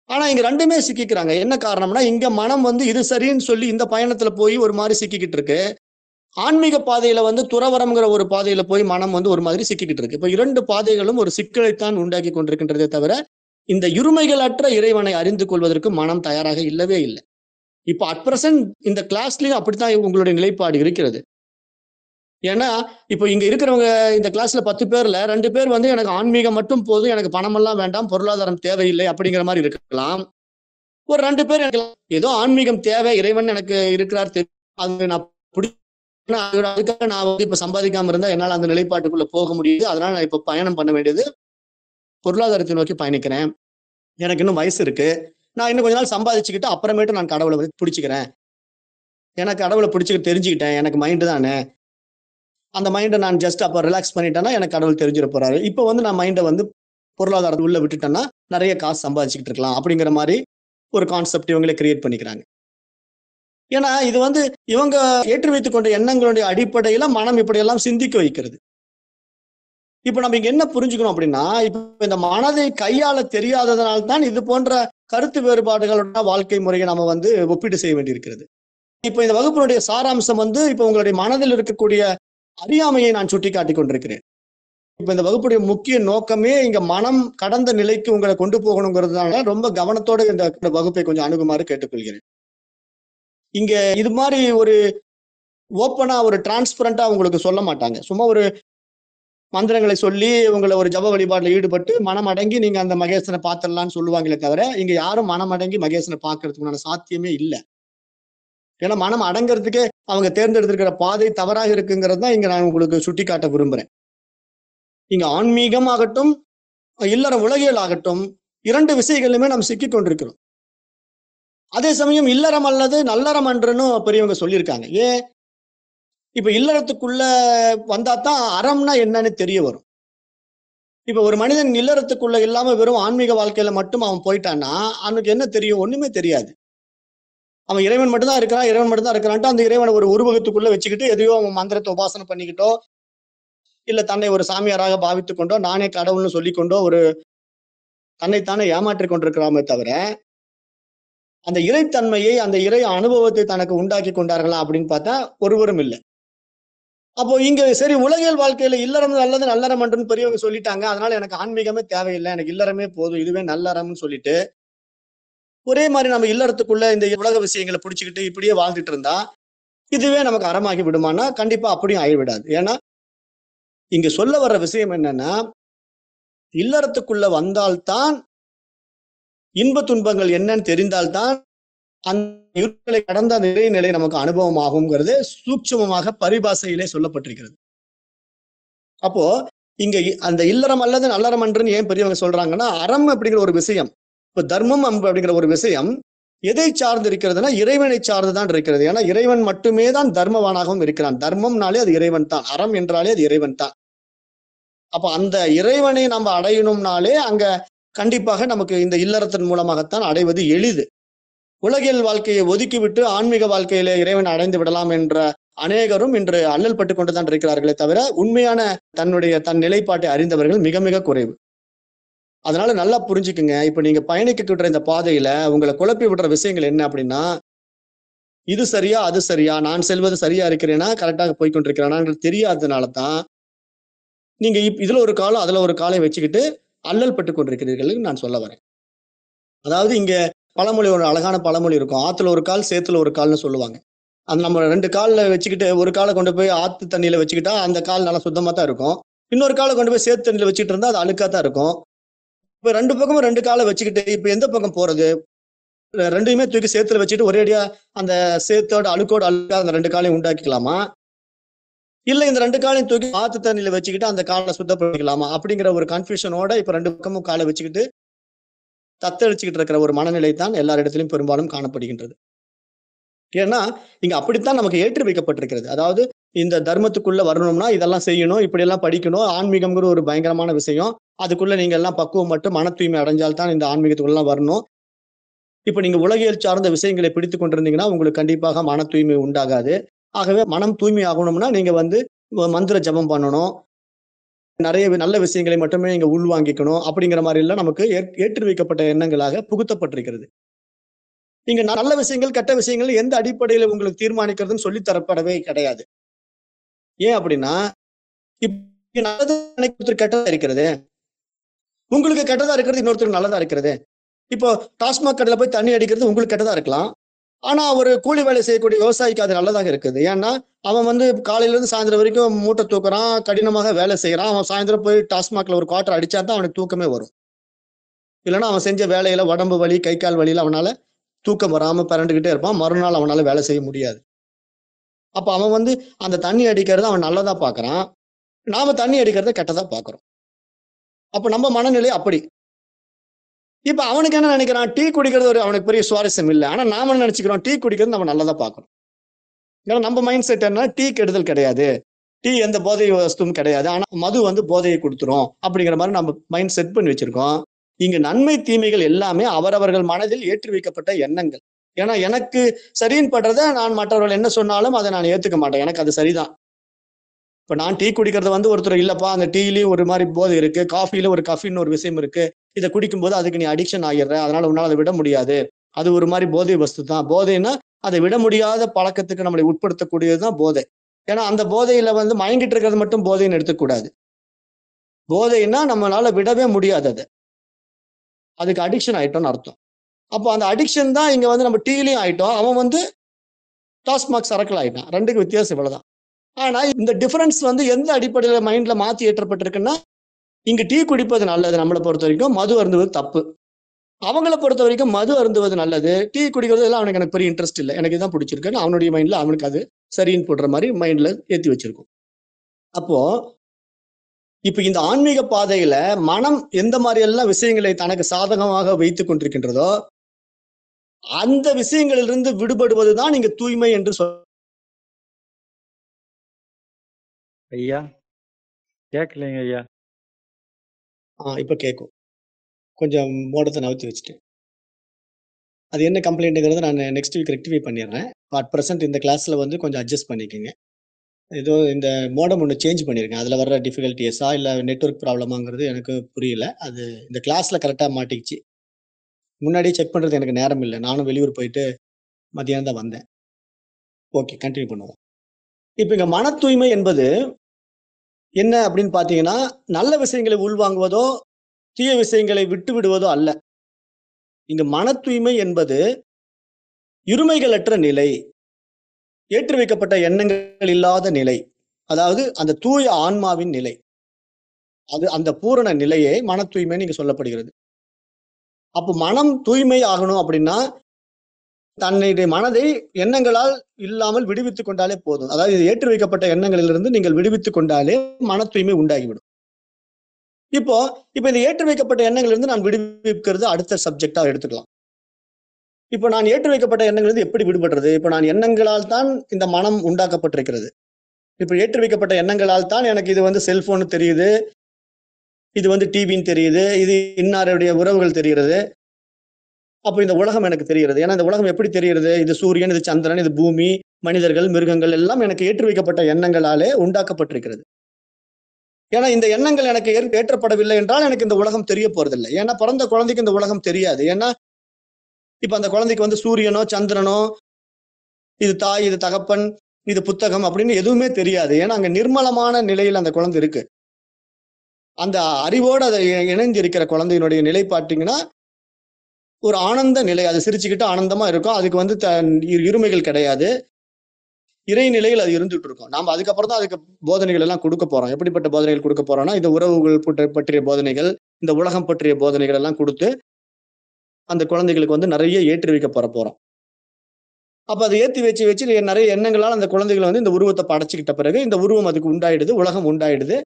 ஆனா இங்க ரெண்டுமே சிக்கிக்கிறாங்க. என்ன காரணம்னா இங்க மனம் வந்து இது சரின்னு சொல்லி இந்த பயணத்துல போய் ஒரு மாதிரி சிக்கிக்கிட்டு இருக்கு. ஆன்மீக பாதையில வந்து துறவரம்ங்கிற ஒரு பாதையில போய் மனம் வந்து ஒரு மாதிரி சிக்கிக்கிட்டு இருக்கு. இப்ப இரண்டு பாதைகளும் ஒரு சிக்கலைத்தான் உண்டாக்கி கொண்டிருக்கின்றதே தவிர இந்த இருமைகளற்ற இறைவனை அறிந்து கொள்வதற்கு மனம் தயாராக இல்லவே இல்லை. இப்போ அட் பிரசன்ட் இந்த கிளாஸ்லயும் அப்படித்தான் உங்களுடைய நிலைப்பாடு இருக்கிறது. ஏன்னா இப்போ இங்க இருக்கிறவங்க இந்த கிளாஸ்ல பத்து பேர்ல ரெண்டு பேர் வந்து எனக்கு ஆன்மீகம் மட்டும் போதும் எனக்கு பணமெல்லாம் வேண்டாம் பொருளாதாரம் தேவையில்லை அப்படிங்கிற மாதிரி இருக்கலாம். ஒரு ரெண்டு பேர் எனக்கு ஏதோ ஆன்மீகம் தேவை இறைவன் எனக்கு இருக்கிறார் தெரியும். அது நான் பிடி அது- அதுக்காக நான் வந்து இப்ப சம்பாதிக்காம இருந்தா என்னால் அந்த நிலைப்பாட்டுக்குள்ள போக முடியுது. அதனால நான் இப்ப பயணம் பண்ண வேண்டியது பொருளாதாரத்தை நோக்கி பயணிக்கிறேன். எனக்கு இன்னும் வயசு இருக்கு. நான் இன்னும் கொஞ்ச நாள் சம்பாதிச்சுக்கிட்டு அப்புறமேட்டு நான் கடவுளை வந்து பிடிச்சிக்கிறேன். எனக்கு கடவுளை பிடிச்சிக்க தெரிஞ்சுக்கிட்டேன். எனக்கு மைண்டு தானே. அந்த மைண்டை நான் ஜஸ்ட் அப்போ ரிலாக்ஸ் பண்ணிட்டேன்னா எனக்கு கடவுள் தெரிஞ்சிட போறாரு. இப்போ வந்து நான் மைண்டை வந்து பொருளாதாரத்தை உள்ள விட்டுட்டேன்னா நிறைய காசு சம்பாதிச்சுக்கிட்டு இருக்கலாம். அப்படிங்கிற மாதிரி ஒரு கான்செப்ட் இவங்களே கிரியேட் பண்ணிக்கிறாங்க. ஏன்னா இது வந்து இவங்க ஏற்றி வைத்துக் கொண்ட எண்ணங்களுடைய அடிப்படையில மனம் இப்படியெல்லாம் சிந்திக்க வைக்கிறது. இப்ப நம்ம இங்க என்ன புரிஞ்சுக்கணும் அப்படின்னா இப்ப இந்த மனதை கையாள தெரியாததனால தான் இது போன்ற கருத்து வேறுபாடுகளோட வாழ்க்கை முறையை நம்ம வந்து ஒப்பீடு செய்ய வேண்டியிருக்கிறது. இப்ப இந்த வகுப்பினுடைய சாராம்சம் வந்து இப்ப உங்களுடைய மனதில் இருக்கக்கூடிய அறியாமையை நான் சுட்டி காட்டி கொண்டிருக்கிறேன். இப்ப இந்த வகுப்புடைய முக்கிய நோக்கமே இங்க மனம் கடந்த நிலைக்கு உங்களை கொண்டு போகணுங்கிறதுனால ரொம்ப கவனத்தோட இந்த இந்த வகுப்பை கொஞ்சம் அணுகுமாறு கேட்டுக்கொள்கிறேன். இங்க இது மாதிரி ஒரு ஓப்பனா ஒரு டிரான்ஸ்பரண்டா உங்களுக்கு சொல்ல மாட்டாங்க. சும்மா ஒரு மந்திரங்களை சொல்லி உங்களை ஒரு ஜப வழிபாட்டில் ஈடுபட்டு மனமடங்கி நீங்க அந்த மகேசனை பார்த்துடலாம்னு சொல்லுவாங்களே தவிர இங்க யாரும் மனம் அடங்கி மகேசனை பார்க்கறதுக்குண்டான சாத்தியமே இல்லை. ஏன்னா மனம் அடங்கிறதுக்கே அவங்க தேர்ந்தெடுத்திருக்கிற பாதை தவறாக இருக்குங்கிறது தான் இங்க நான் உங்களுக்கு சுட்டி காட்ட விரும்புறேன். இங்க ஆன்மீகம் ஆகட்டும் இல்லற உலகியல் ஆகட்டும் இரண்டு விஷயங்களுமே நாம் சிக்கி கொண்டிருக்கிறோம். அதே சமயம் இல்லறம் அல்லது நல்லறம் அன்றுன்னு பெரியவங்க சொல்லியிருக்காங்க. ஏன்? இப்ப இல்லறத்துக்குள்ள வந்தா தான் அறம்னா என்னன்னு தெரிய வரும். இப்ப ஒரு மனிதன் இல்லறத்துக்குள்ள இல்லாம வெறும் ஆன்மீக வாழ்க்கையில மட்டும் அவன் போயிட்டான்னா அவனுக்கு என்ன தெரியும்? ஒண்ணுமே தெரியாது. அவன் இறைவன் மட்டும்தான் இருக்கிறான் இறைவன் மட்டும்தான் இருக்கிறான்ட்டு அந்த இறைவனை ஒரு உருவகத்துக்குள்ள வச்சுக்கிட்டு எதையோ அவன் மந்திரத்தை உபாசனை பண்ணிக்கிட்டோ இல்ல தன்னை ஒரு சாமியாராக பாவித்துக் கொண்டோ நானே கடவுள்னு சொல்லிக்கொண்டோ ஒரு தன்னைத்தானே ஏமாற்றிக் கொண்டிருக்கிறாமே தவிர அந்த இறைத்தன்மையை அந்த இறை அனுபவத்தை தனக்கு உண்டாக்கி கொண்டார்களா அப்படின்னு பார்த்தா ஒருவரும் இல்லை. அப்போ இங்க சரி உலகியல் வாழ்க்கையில இல்லறம் நல்லது நல்லறம் என்றுன்னு பெரியவங்க சொல்லிட்டாங்க. அதனால எனக்கு ஆன்மீகமே தேவையில்லை. எனக்கு இல்லறமே போதும். இதுவே நல்லறம்னு சொல்லிட்டு ஒரே மாதிரி நம்ம இல்லறத்துக்குள்ள இந்த உலக விஷயங்களை பிடிச்சிக்கிட்டு இப்படியே வாழ்ந்துட்டு இருந்தா இதுவே நமக்கு அறமாகி விடுமானா கண்டிப்பா அப்படியும் ஆகிவிடாது. ஏன்னா இங்க சொல்ல வர்ற விஷயம் என்னன்னா இல்லறத்துக்குள்ள வந்தால்தான் இன்ப துன்பங்கள் என்னன்னு தெரிந்தால்தான் அந்த இருட்களை கடந்த அந்த நிலை நமக்கு அனுபவம் ஆகுங்கிறது சூட்சமமாக பரிபாசையிலே சொல்லப்பட்டிருக்கிறது. அப்போ இங்க அந்த இல்லறம் அல்லது நல்லறம் அன்றுன்னு ஏன் பெரியவங்க சொல்றாங்கன்னா அறம் அப்படிங்கிற ஒரு விஷயம் இப்ப தர்மம் அப்படிங்கிற ஒரு விஷயம் எதை சார்ந்து இருக்கிறதுனா இறைவனை சார்ந்துதான் இருக்கிறது. ஏன்னா இறைவன் மட்டுமே தான் தர்மவானாகவும் இருக்கிறான். தர்மம்னாலே அது இறைவன் தான். அறம் என்றாலே அது இறைவன் தான். அப்ப அந்த இறைவனை நம்ம அடையணும்னாலே அங்க கண்டிப்பாக நமக்கு இந்த இல்லறத்தின் மூலமாகத்தான் அடைவது எளிது. உலகியல் வாழ்க்கையை ஒதுக்கிவிட்டு ஆன்மீக வாழ்க்கையிலே இறைவனை அடைந்து விடலாம் என்ற அநேகரும் இன்று அல்லல் பட்டு கொண்டுதான் இருக்கிறார்களே தவிர உண்மையான தன்னுடைய தன் நிலைப்பாட்டை அறிந்தவர்கள் மிக மிக குறைவு. அதனால நல்லா புரிஞ்சுக்குங்க. இப்ப நீங்க பயணிக்கின்ற இந்த பாதையில உங்களை குழப்பி விடுற விஷயங்கள் என்ன அப்படின்னா இது சரியா அது சரியா நான் செல்வது சரியா இருக்கிறேனா கரெக்டாக போய் தெரியாததுனால தான் நீங்க இப்- இதுல ஒரு காலம் அதுல ஒரு காலை வச்சுக்கிட்டு அல்லல் பட்டு கொண்டிருக்கிறீர்கள் நான் சொல்ல வரேன். அதாவது இங்க பழமொழி ஒரு அழகான பழமொழி இருக்கும். ஆத்துல ஒரு கால் சேத்துல ஒரு கால்னு சொல்லுவாங்க. அந்த நம்ம ரெண்டு காலில் வச்சுக்கிட்டு ஒரு காலை கொண்டு போய் ஆத்து தண்ணியில வச்சுக்கிட்டா அந்த கால் நல்லா சுத்தமா தான் இருக்கும். இன்னொரு காலை கொண்டு போய் சேத்து தண்ணியில வச்சுட்டு இருந்தா அது அழுக்கா தான் இருக்கும். இப்ப ரெண்டு பக்கமும் ரெண்டு காலை வச்சுக்கிட்டு இப்ப எந்த பக்கம் போறது? ரெண்டையுமே தூக்கி சேத்துல வச்சுட்டு ஒரேடியா அந்த சேத்தோட அழுக்கோட அழுக்கா அந்த ரெண்டு காலையும் உண்டாக்கிக்கலாமா? இல்ல இந்த ரெண்டு காலையும் தூக்கி ஆத்து தண்ணியில வச்சுக்கிட்டு அந்த காலை சுத்தப்படுத்திக்கலாமா? அப்படிங்கிற ஒரு கன்ஃபியூஷனோட இப்ப ரெண்டு பக்கமும் காலை வச்சுக்கிட்டு தத்தளிச்சுக்கிட்டு இருக்கிற ஒரு மனநிலை தான் எல்லாரிடத்திலும் பெரும்பாலும் காணப்படுகின்றது. ஏன்னா இங்க அப்படித்தான் நமக்கு ஏற்றி வைக்கப்பட்டிருக்கிறது அதாவது இந்த தர்மத்துக்குள்ள வரணும்னா இதெல்லாம் செய்யணும் இப்படி எல்லாம் படிக்கணும் ஆன்மீகம்ங்கிற ஒரு பயங்கரமான விஷயம். அதுக்குள்ள நீங்க எல்லாம் பக்குவம் மட்டும் மன தூய்மை அடைஞ்சால் தான் இந்த ஆன்மீகத்துக்குள்ள வரணும். இப்ப நீங்க உலகியல் சார்ந்த விஷயங்களை பிடித்து கொண்டிருந்தீங்கன்னா உங்களுக்கு கண்டிப்பாக மன தூய்மை உண்டாகாது. ஆகவே மனம் தூய்மை ஆகணும்னா நீங்க வந்து மந்திர ஜபம் பண்ணணும். நிறைய நல்ல விஷயங்களை மட்டுமே இங்க உள்வாங்கிக்கணும் அப்படிங்கிற மாதிரி எல்லாம் நமக்கு ஏற்- ஏற்றி வைக்கப்பட்ட எண்ணங்களாக புகுத்தப்பட்டிருக்கிறது. இங்க நல்ல விஷயங்கள் கெட்ட விஷயங்கள் எந்த அடிப்படையில உங்களுக்கு தீர்மானிக்கிறதுன்னு சொல்லி தரப்படவே கிடையாது. ஏன் அப்படின்னா இப்ப நல்லது கெட்டதா இருக்கிறது. உங்களுக்கு கெட்டதா இருக்கிறது இன்னொருத்தருக்கு நல்லதா இருக்கிறது. இப்போ டாஸ்மாக் கடையில போய் தண்ணி அடிக்கிறது உங்களுக்கு கெட்டதா இருக்கலாம். ஆனா ஒரு கூலி வேலை செய்யக்கூடிய விவசாயிக்கு அது நல்லதாக இருக்குது. ஏன்னா அவன் வந்து காலையில இருந்து சாயந்தரம் வரைக்கும் மூட்டை தூக்குறான் கடினமாக வேலை செய்யறான். அவன் சாயந்தரம் போய் டாஸ்மாக்ல ஒரு குவார்டர் அடிச்சா தான் அவனுக்கு தூக்கமே வரும். இல்லைன்னா அவன் செஞ்ச வேலையில உடம்பு வலி கை கால் வலியில அவனால தூக்கம் வராம பிறண்டுகிட்டே இருப்பான். மறுநாள் அவனால வேலை செய்ய முடியாது. அப்ப அவன் வந்து அந்த தண்ணி அடிக்கிறத அவன் நல்லதா பாக்குறான். நாம தண்ணி அடிக்கிறத கெட்டதா பாக்குறோம். அப்ப நம்ம மனநிலை அப்படி. இப்ப அவனுக்கு என்ன நினைக்கிறான்? டீ குடிக்கிறது ஒரு அவனுக்கு பெரிய சுவாரஸ்யம் இல்லை. ஆனா நாம என்ன நினைச்சுக்கிறோம்? டீ குடிக்கிறது நம்ம நல்லதா பார்க்கணும். ஏன்னா நம்ம மைண்ட் செட் என்ன டீ கெடுதல் கிடையாது. டீ எந்த போதை வஸ்துவும் கிடையாது. ஆனா மது வந்து போதையை கொடுத்துரும் அப்படிங்கிற மாதிரி நம்ம மைண்ட் செட் பண்ணி வச்சிருக்கோம். இங்க நன்மை தீமைகள் எல்லாமே அவரவர்கள் மனதில் ஏற்றி வைக்கப்பட்ட எண்ணங்கள். ஏன்னா எனக்கு சரின்னு படுறத நான் மற்றவர்கள் என்ன சொன்னாலும் அதை நான் ஏத்துக்க மாட்டேன். எனக்கு அது சரிதான். இப்ப நான் டீ குடிக்கிறது வந்து ஒருத்தர் இல்லப்பா அந்த டீலயும் ஒரு மாதிரி போதை இருக்கு. காஃபில ஒரு கஃபின்னு ஒரு விஷயம் இருக்கு. இதை குடிக்கும்போது அதுக்கு நீ அடிக்ஷன் ஆகிடுற அதனால உன்னால அதை விட முடியாது. அது ஒரு மாதிரி போதை வஸ்து தான். போதைன்னா அதை விட முடியாத பழக்கத்துக்கு நம்மளை உட்படுத்தக்கூடியதுதான் போதை. ஏன்னா அந்த போதையில வந்து மயங்கிட்டு இருக்கிறது மட்டும் போதைன்னு எடுத்துக்கூடாது போதைன்னா நம்மளால விடவே முடியாது அது. அதுக்கு அடிக்ஷன் ஆயிட்டோம்னு அர்த்தம். அப்போ அந்த அடிக்ஷன் தான் இங்க வந்து நம்ம டீலையும் ஆயிட்டோம். அவன் வந்து டாஸ்மாக் சரக்கில் ஆயிட்டான். ரெண்டுக்கு வித்தியாசம் இவ்வளவுதான். ஆனா இந்த டிஃபரன்ஸ் வந்து எந்த அடிப்படையில மைண்ட்ல மாத்தி ஏற்றப்பட்டிருக்குன்னா இங்கு டீ குடிப்பது நல்லது நம்மளை பொறுத்த வரைக்கும். மது அருந்துவது தப்பு. அவங்கள பொறுத்த வரைக்கும் மது அருந்துவது நல்லது. டீ குடிக்கிறது எல்லாம் அவனுக்கு எனக்கு பெரிய இன்ட்ரெஸ்ட் இல்லை. எனக்கு இதான் பிடிச்சிருக்குன்னு அவனுடைய மைண்ட்ல அவனுக்கு அது சரின்னு போடுற மாதிரி மைண்ட்ல ஏற்றி வச்சிருக்கும். அப்போ இப்ப இந்த ஆன்மீக பாதையில மனம் எந்த மாதிரி எல்லாம் விஷயங்களை தனக்கு சாதகமாக வைத்துக் கொண்டிருக்கின்றதோ அந்த விஷயங்களிலிருந்து விடுபடுவதுதான் இங்க தூய்மை என்று சொல் ஐயா கேட்கலைங்க ஐயா. ஆ இப்ப கேட்கும் கொஞ்சம் மோடத்தை நவுத்தி வச்சுட்டேன் அது என்ன கம்ப்ளைண்ட்டுங்கிறத நான் நெக்ஸ்ட் வீக் ரெக்டிஃபை பண்ணிடுறேன். அட் ப்ரெசென்ட் இந்த கிளாஸ்ல வந்து கொஞ்சம் அட்ஜஸ்ட் பண்ணிக்கோங்க. ஏதோ இந்த மோடம் ஒன்று சேஞ்ச் பண்ணியிருக்கேன் அதில் வர்ற டிஃபிகல்ட்டிஸா இல்லை நெட்வொர்க் ப்ராப்ளமாங்கிறது எனக்கு புரியல. அது இந்த கிளாஸ்ல கரெக்டாக மாட்டிக்கிச்சு. முன்னாடியே செக் பண்ணுறது எனக்கு நேரம் இல்லை. நானும் வெளியூர் போயிட்டு மதியானம் தான் வந்தேன். ஓகே கண்டினியூ பண்ணுவோம். இப்போ இங்கே மன தூய்மை என்பது என்ன அப்படின்னு பார்த்தீங்கன்னா நல்ல விஷயங்களை உள்வாங்குவதோ தீய விஷயங்களை விட்டு விடுவதோ அல்ல. இங்கு மன தூய்மை என்பது இருமைகளற்ற நிலை ஏற்றி வைக்கப்பட்ட எண்ணங்கள் இல்லாத நிலை அதாவது அந்த தூய ஆன்மாவின் நிலை. அது அந்த பூரண நிலையே மன தூய்மைன்னு நீங்க சொல்லப்படுகிறது. அப்போ மனம் தூய்மை ஆகணும் அப்படின்னா தன்னுடைய மனதை எண்ணங்களால் இல்லாமல் விடுவித்துக் கொண்டாலே போதும். அதாவது இது ஏற்றி வைக்கப்பட்ட எண்ணங்களிலிருந்து நீங்கள் விடுவித்துக் கொண்டாலே மன தூய்மை உண்டாகிவிடும். இப்போ இப்போ இந்த ஏற்றி வைக்கப்பட்ட எண்ணங்களிலிருந்து நான் விடுவிக்கிறது அடுத்த சப்ஜெக்டா எடுத்துக்கலாம். இப்போ நான் ஏற்றி வைக்கப்பட்ட எண்ணங்கள் எப்படி விடுபடுறது? இப்போ நான் எண்ணங்களால் தான் இந்த மனம் உண்டாக்கப்பட்டிருக்கிறது. இப்போ ஏற்றி வைக்கப்பட்ட எண்ணங்களால் தான் எனக்கு இது வந்து செல்போன் தெரியுது. இது வந்து டிவின்னு தெரியுது. இது இன்னாருடைய உறவுகள் தெரிகிறது. அப்போ இந்த உலகம் எனக்கு தெரிகிறது. ஏன்னா இந்த உலகம் எப்படி தெரிகிறது? இது சூரியன் இது சந்திரன் இது பூமி மனிதர்கள் மிருகங்கள் எல்லாம் எனக்கு ஏற்றி வைக்கப்பட்ட எண்ணங்களாலே உண்டாக்கப்பட்டிருக்கிறது. ஏன்னா இந்த எண்ணங்கள் எனக்கு ஏற்றப்படவில்லை என்றால் எனக்கு இந்த உலகம் தெரிய போறதில்லை. ஏன்னா பிறந்த குழந்தைக்கு இந்த உலகம் தெரியாது. ஏன்னா இப்ப அந்த குழந்தைக்கு வந்து சூரியனோ சந்திரனோ இது தாய் இது தகப்பன் இது புத்தகம் அப்படின்னு எதுவுமே தெரியாது. ஏன்னா அங்க நிர்மலமான நிலையில் அந்த குழந்தை இருக்கு. அந்த அறிவோடு அதை இ- இணைந்து இருக்கிற குழந்தையினுடைய நிலை பார்த்தீங்கன்னா ஒரு ஆனந்த நிலை அது சிரிச்சுக்கிட்டு ஆனந்தமா இருக்கும். அதுக்கு வந்து த- இரு- இருமைகள் கிடையாது. இறை நிலையில் அது இருந்துட்டு இருக்கும். நாம் அதுக்கப்புறம் தான் அதுக்கு போதனைகள் எல்லாம் கொடுக்க போறோம். எப்படிப்பட்ட போதனைகள் கொடுக்க போறோம்னா இந்த உறவுகள் பற்றிய போதனைகள் இந்த உலகம் பற்றிய போதனைகள் எல்லாம் கொடுத்து அந்த குழந்தைகளுக்கு வந்து நிறைய ஏற்றி வைக்க போற போறோம். அப்ப அதை ஏற்றி வச்சு வச்சு நிறைய எண்ணங்களால் அந்த குழந்தைகள் வந்து இந்த உருவத்தை படைச்சிக்கிட்ட பிறகு இந்த உருவம் அதுக்கு உண்டாயிடுது உலகம் உண்டாயிடுது.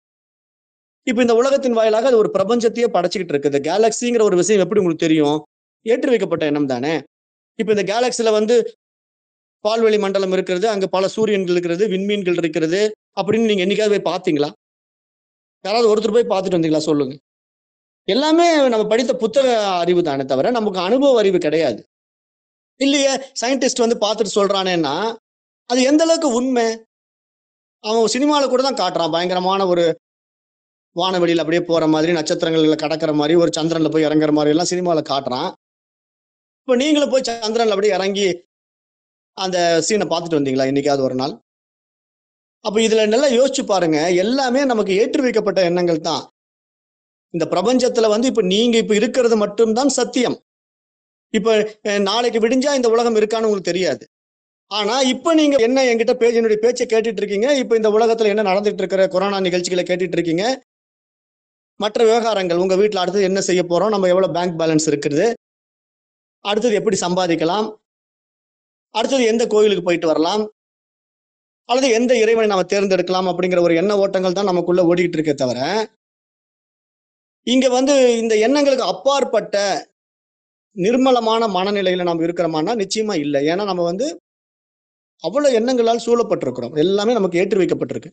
இப்போ இந்த உலகத்தின் வாயிலாக அது ஒரு பிரபஞ்சத்தையே படைச்சிக்கிட்டு இருக்குது. கேலக்சிங்கிற ஒரு விஷயம் எப்படி உங்களுக்கு தெரியும்? ஏற்றி வைக்கப்பட்ட எண்ணம் தானே? இப்போ இந்த கேலக்சில வந்து பால்வெளி மண்டலம் இருக்கிறது அங்கே பல சூரியன்கள் இருக்கிறது விண்மீன்கள் இருக்கிறது அப்படின்னு நீங்கள் என்னைக்காவது போய் பார்த்தீங்களா? யாராவது ஒருத்தர் போய் பார்த்துட்டு வந்தீங்களா? சொல்லுங்க. எல்லாமே நம்ம படித்த புத்தக அறிவு தானே தவிர நமக்கு அனுபவ அறிவு கிடையாது. இல்லையே சயின்டிஸ்ட் வந்து பார்த்துட்டு சொல்றானேன்னா அது எந்த அளவுக்கு உண்மை? அவன் சினிமாவில் கூட தான் காட்டுறான். பயங்கரமான ஒரு வானவெளியில் அப்படியே போகிற மாதிரி நட்சத்திரங்களில் கடக்கிற மாதிரி ஒரு சந்திரனில் போய் இறங்குற மாதிரி எல்லாம் சினிமாவில் காட்டுறான். இப்போ நீங்களும் போய் சந்திரன்ல அப்படியே இறங்கி அந்த சீனை பார்த்துட்டு வந்தீங்களா? இன்னைக்காவது ஒரு நாள். அப்ப இதுல நல்லா யோசிச்சு பாருங்க. எல்லாமே நமக்கு ஏற்றி வைக்கப்பட்ட எண்ணங்கள் தான். இந்த பிரபஞ்சத்துல வந்து இப்ப நீங்க இப்ப இருக்கிறது மட்டும்தான் சத்தியம். இப்ப நாளைக்கு விடிஞ்சா இந்த உலகம் இருக்கான்னு உங்களுக்கு தெரியாது. ஆனா இப்ப நீங்க என்ன என்கிட்ட பேச்சு என்னுடைய பேச்சை கேட்டுட்டு இருக்கீங்க? இப்ப இந்த உலகத்துல என்ன நடந்துட்டு இருக்கிற கொரோனா நிகழ்ச்சிகளை கேட்டுட்டு இருக்கீங்க? மற்ற விவகாரங்கள் உங்க வீட்டுல அடுத்து என்ன செய்ய போறோம்? நம்ம எவ்வளவு பேங்க் பேலன்ஸ் இருக்குது? அடுத்தது எப்படி சம்பாதிக்கலாம்? அடுத்தது எந்த கோயிலுக்கு போயிட்டு வரலாம்? அல்லது எந்த இறைவனை நம்ம தேர்ந்தெடுக்கலாம் அப்படிங்கிற ஒரு எண்ண ஓட்டங்கள் தான் நமக்குள்ள ஓடிக்கிட்டு இருக்கே தவிர இங்க வந்து இந்த எண்ணங்களுக்கு அப்பாற்பட்ட நிர்மலமான மனநிலையில நம்ம இருக்கிறோமான்னா நிச்சயமா இல்லை. ஏன்னா நம்ம வந்து அவ்வளவு எண்ணங்களால் சூழப்பட்டிருக்கிறோம். எல்லாமே நமக்கு ஏற்றி வைக்கப்பட்டிருக்கு.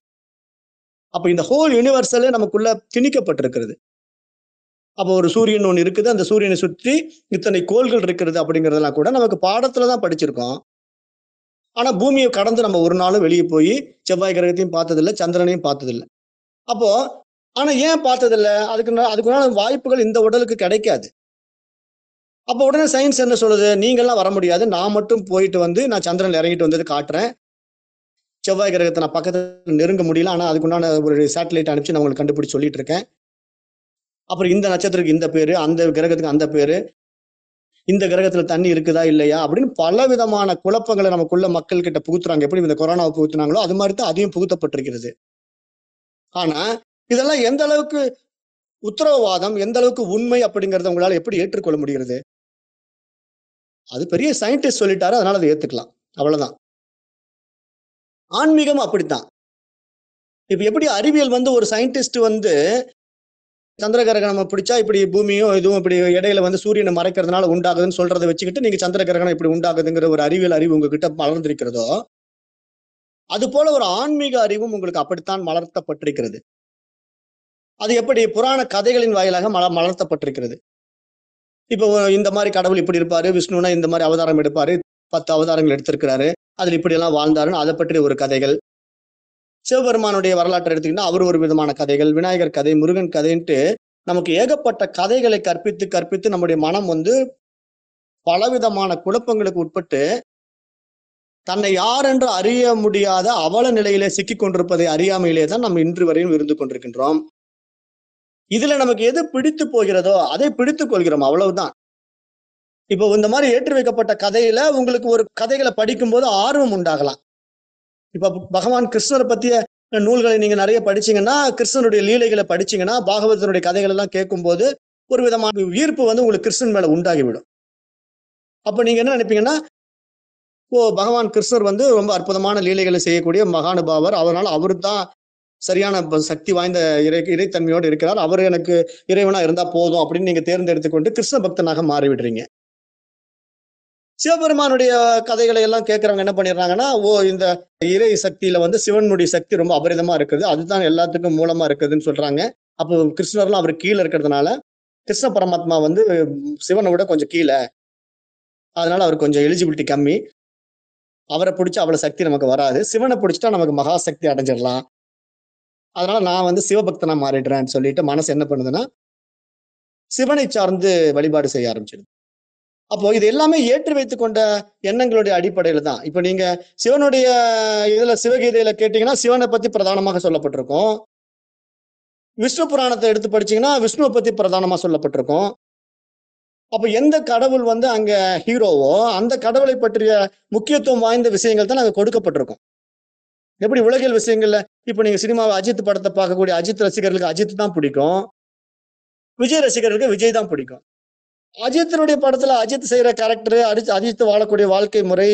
அப்ப இந்த ஹோல் யூனிவர்சலே நமக்குள்ள திணிக்கப்பட்டிருக்கிறது. அப்போ ஒரு சூரியன் ஒன்று இருக்குது. அந்த சூரியனை சுற்றி இத்தனை கோள்கள் இருக்கிறது அப்படிங்கிறதெல்லாம் கூட நமக்கு பாடத்துல தான் படிச்சிருக்கோம். ஆனா பூமியை கடந்து நம்ம ஒரு நாளும் வெளியே போய் செவ்வாய் கிரகத்தையும் பார்த்ததில்ல சந்திரனையும் பார்த்ததில்ல. அப்போ ஆனா ஏன் பார்த்ததில்ல? அதுக்கு நா- அதுக்குண்டான வாய்ப்புகள் இந்த உடலுக்கு கிடைக்காது. அப்போ உடனே சயின்ஸ் என்ன சொல்லுது? நீங்கள்லாம் வர முடியாது. நான் மட்டும் போயிட்டு வந்து நான் சந்திரன் இறங்கிட்டு வந்தது காட்டுறேன். செவ்வாய் கிரகத்தை நான் பக்கத்தில் நெருங்க முடியல. ஆனால் அதுக்குண்டான ஒரு சேட்டலைட் அனுப்பிச்சு நான் உங்களுக்கு கண்டுபிடிச்சு சொல்லிட்டு இருக்கேன். அப்புறம் இந்த நட்சத்திரத்துக்கு இந்த பேரு அந்த கிரகத்துக்கு அந்த பேரு இந்த கிரகத்துல தண்ணி இருக்குதா இல்லையா அப்படின்னு பல விதமான குழப்பங்களை நமக்குள்ள மக்கள் கிட்ட புகுத்துறாங்க. எப்படி இந்த கொரோனாவை புகுத்துனாங்களோ அது மாதிரி தான் அதையும் புகுத்தப்பட்டிருக்கிறது. ஆனா இதெல்லாம் எந்த அளவுக்கு உத்தரவாதம் எந்த அளவுக்கு உண்மை அப்படிங்கறத உங்களால எப்படி ஏற்றுக்கொள்ள முடிகிறது? அது பெரிய சயின்டிஸ்ட் சொல்லிட்டாரு அதனால அதை ஏத்துக்கலாம். அவ்வளவுதான். ஆன்மீகம் அப்படித்தான். இப்ப எப்படி அறிவியல் வந்து ஒரு சயின்டிஸ்ட் வந்து சந்திர கிரகணம் பிடிச்சா இப்படி பூமியும் இதுவும் இப்படி இடையில வந்து சூரியனை மறைக்கிறதுனால உண்டாகுதுன்னு சொல்றதை வச்சுக்கிட்டு நீங்க சந்திர கிரகணம் இப்படி உண்டாகுதுங்கிற ஒரு அறிவியல் அறிவு உங்ககிட்ட மலர்ந்திருக்கிறதோ அது போல ஒரு ஆன்மீக அறிவும் உங்களுக்கு அப்படித்தான் மலர்த்தப்பட்டிருக்கிறது. அது எப்படி? புராண கதைகளின் வாயிலாக மல மலர்த்தப்பட்டிருக்கிறது. இப்போ இந்த மாதிரி கடவுள் இப்படி இருப்பாரு விஷ்ணுனா இந்த மாதிரி அவதாரம் எடுப்பாரு பத்து அவதாரங்கள் எடுத்திருக்கிறாரு அதில் இப்படி எல்லாம் வாழ்ந்தாருன்னு அதை பற்றிய ஒரு கதைகள் சிவபெருமானுடைய வரலாற்றை எடுத்துக்கிட்டா அவர் ஒரு விதமான கதைகள் விநாயகர் கதை முருகன் கதைன்ட்டு நமக்கு ஏகப்பட்ட கதைகளை கற்பித்து கற்பித்து நம்முடைய மனம் வந்து பலவிதமான குழப்பங்களுக்கு உட்பட்டு தன்னை யார் என்று அறிய முடியாத அவல நிலையிலே சிக்கிக் கொண்டிருப்பதை அறியாமையிலே தான் நம்ம இன்று வரையும் இருந்து கொண்டிருக்கின்றோம். இதுல நமக்கு எது பிடித்து போகிறதோ அதை பிடித்துக் கொள்கிறோம் அவ்வளவுதான். இப்போ இந்த மாதிரி ஏற்றி வைக்கப்பட்ட கதையில உங்களுக்கு ஒரு கதைகளை படிக்கும்போது ஆர்வம் உண்டாகலாம். இப்ப பகவான் கிருஷ்ணரை பத்திய நூல்களை நீங்க நிறைய படிச்சீங்கன்னா கிருஷ்ணனுடைய லீலைகளை படிச்சீங்கன்னா பாகவதனுடைய கதைகள் எல்லாம் கேட்கும்போது ஒரு விதமான ஈர்ப்பு வந்து உங்களுக்கு கிருஷ்ணன் மேல உண்டாகிவிடும். அப்ப நீங்க என்ன நினைப்பீங்கன்னா ஓ பகவான் கிருஷ்ணர் வந்து ரொம்ப அற்புதமான லீலைகளை செய்யக்கூடிய மகானுபாவர். அதனால அவரு தான் சரியான சக்தி வாய்ந்த இறை இறைத்தன்மையோடு இருக்கிறார். அவர் எனக்கு இறைவனா இருந்தா போதும் அப்படின்னு நீங்க தேர்ந்தெடுத்து கொண்டு கிருஷ்ண பக்தனாக மாறிவிடுறீங்க. சிவபெருமானுடைய கதைகளை எல்லாம் கேட்கறவங்க என்ன பண்ணிடுறாங்கன்னா ஓ இந்த இறை சக்தியில வந்து சிவனுடைய சக்தி ரொம்ப அபரிதமா இருக்குது. அதுதான் எல்லாத்துக்கும் மூலமா இருக்குதுன்னு சொல்றாங்க. அப்போ கிருஷ்ணர்லாம் அவர் கீழே இருக்கிறதுனால கிருஷ்ண பரமாத்மா வந்து சிவனை விட கொஞ்சம் கீழே. அதனால அவர் கொஞ்சம் எலிஜிபிலிட்டி கம்மி. அவரை பிடிச்சா அவ்வளவு சக்தி நமக்கு வராது. சிவனை பிடிச்சிட்டா நமக்கு மகா சக்தி அடைஞ்சிடலாம். அதனால நான் வந்து சிவபக்தனா மாறிடுறேன்னு சொல்லிட்டு மனசு என்ன பண்ணுதுன்னா சிவனை சார்ந்து வழிபாடு செய்ய ஆரம்பிச்சிடுது. அப்போ இது எல்லாமே ஏற்றி வைத்து கொண்ட எண்ணங்களுடைய அடிப்படையில தான். இப்போ நீங்க சிவனுடைய இதுல சிவகீதையில கேட்டீங்கன்னா சிவனை பத்தி பிரதானமாக சொல்லப்பட்டிருக்கும். விஷ்ணு புராணத்தை எடுத்து படிச்சீங்கன்னா விஷ்ணுவை பத்தி பிரதானமா சொல்லப்பட்டிருக்கும். அப்ப எந்த கடவுள் வந்து அங்க ஹீரோவோ அந்த கடவுளை பற்றிய முக்கியத்துவம் வாய்ந்த விஷயங்கள் தான் அங்க கொடுக்கப்பட்டிருக்கும். எப்படி உலகியல் விஷயங்கள்ல இப்ப நீங்க சினிமாவை அஜித் படத்தை பார்க்கக்கூடிய அஜித் ரசிகர்களுக்கு அஜித் தான் பிடிக்கும். விஜய் ரசிகர்களுக்கு விஜய் தான் பிடிக்கும். அஜித்தினுடைய படத்துல அஜித் செய்யற கேரக்டர் அஜித் அஜித் வாழக்கூடிய வாழ்க்கை முறை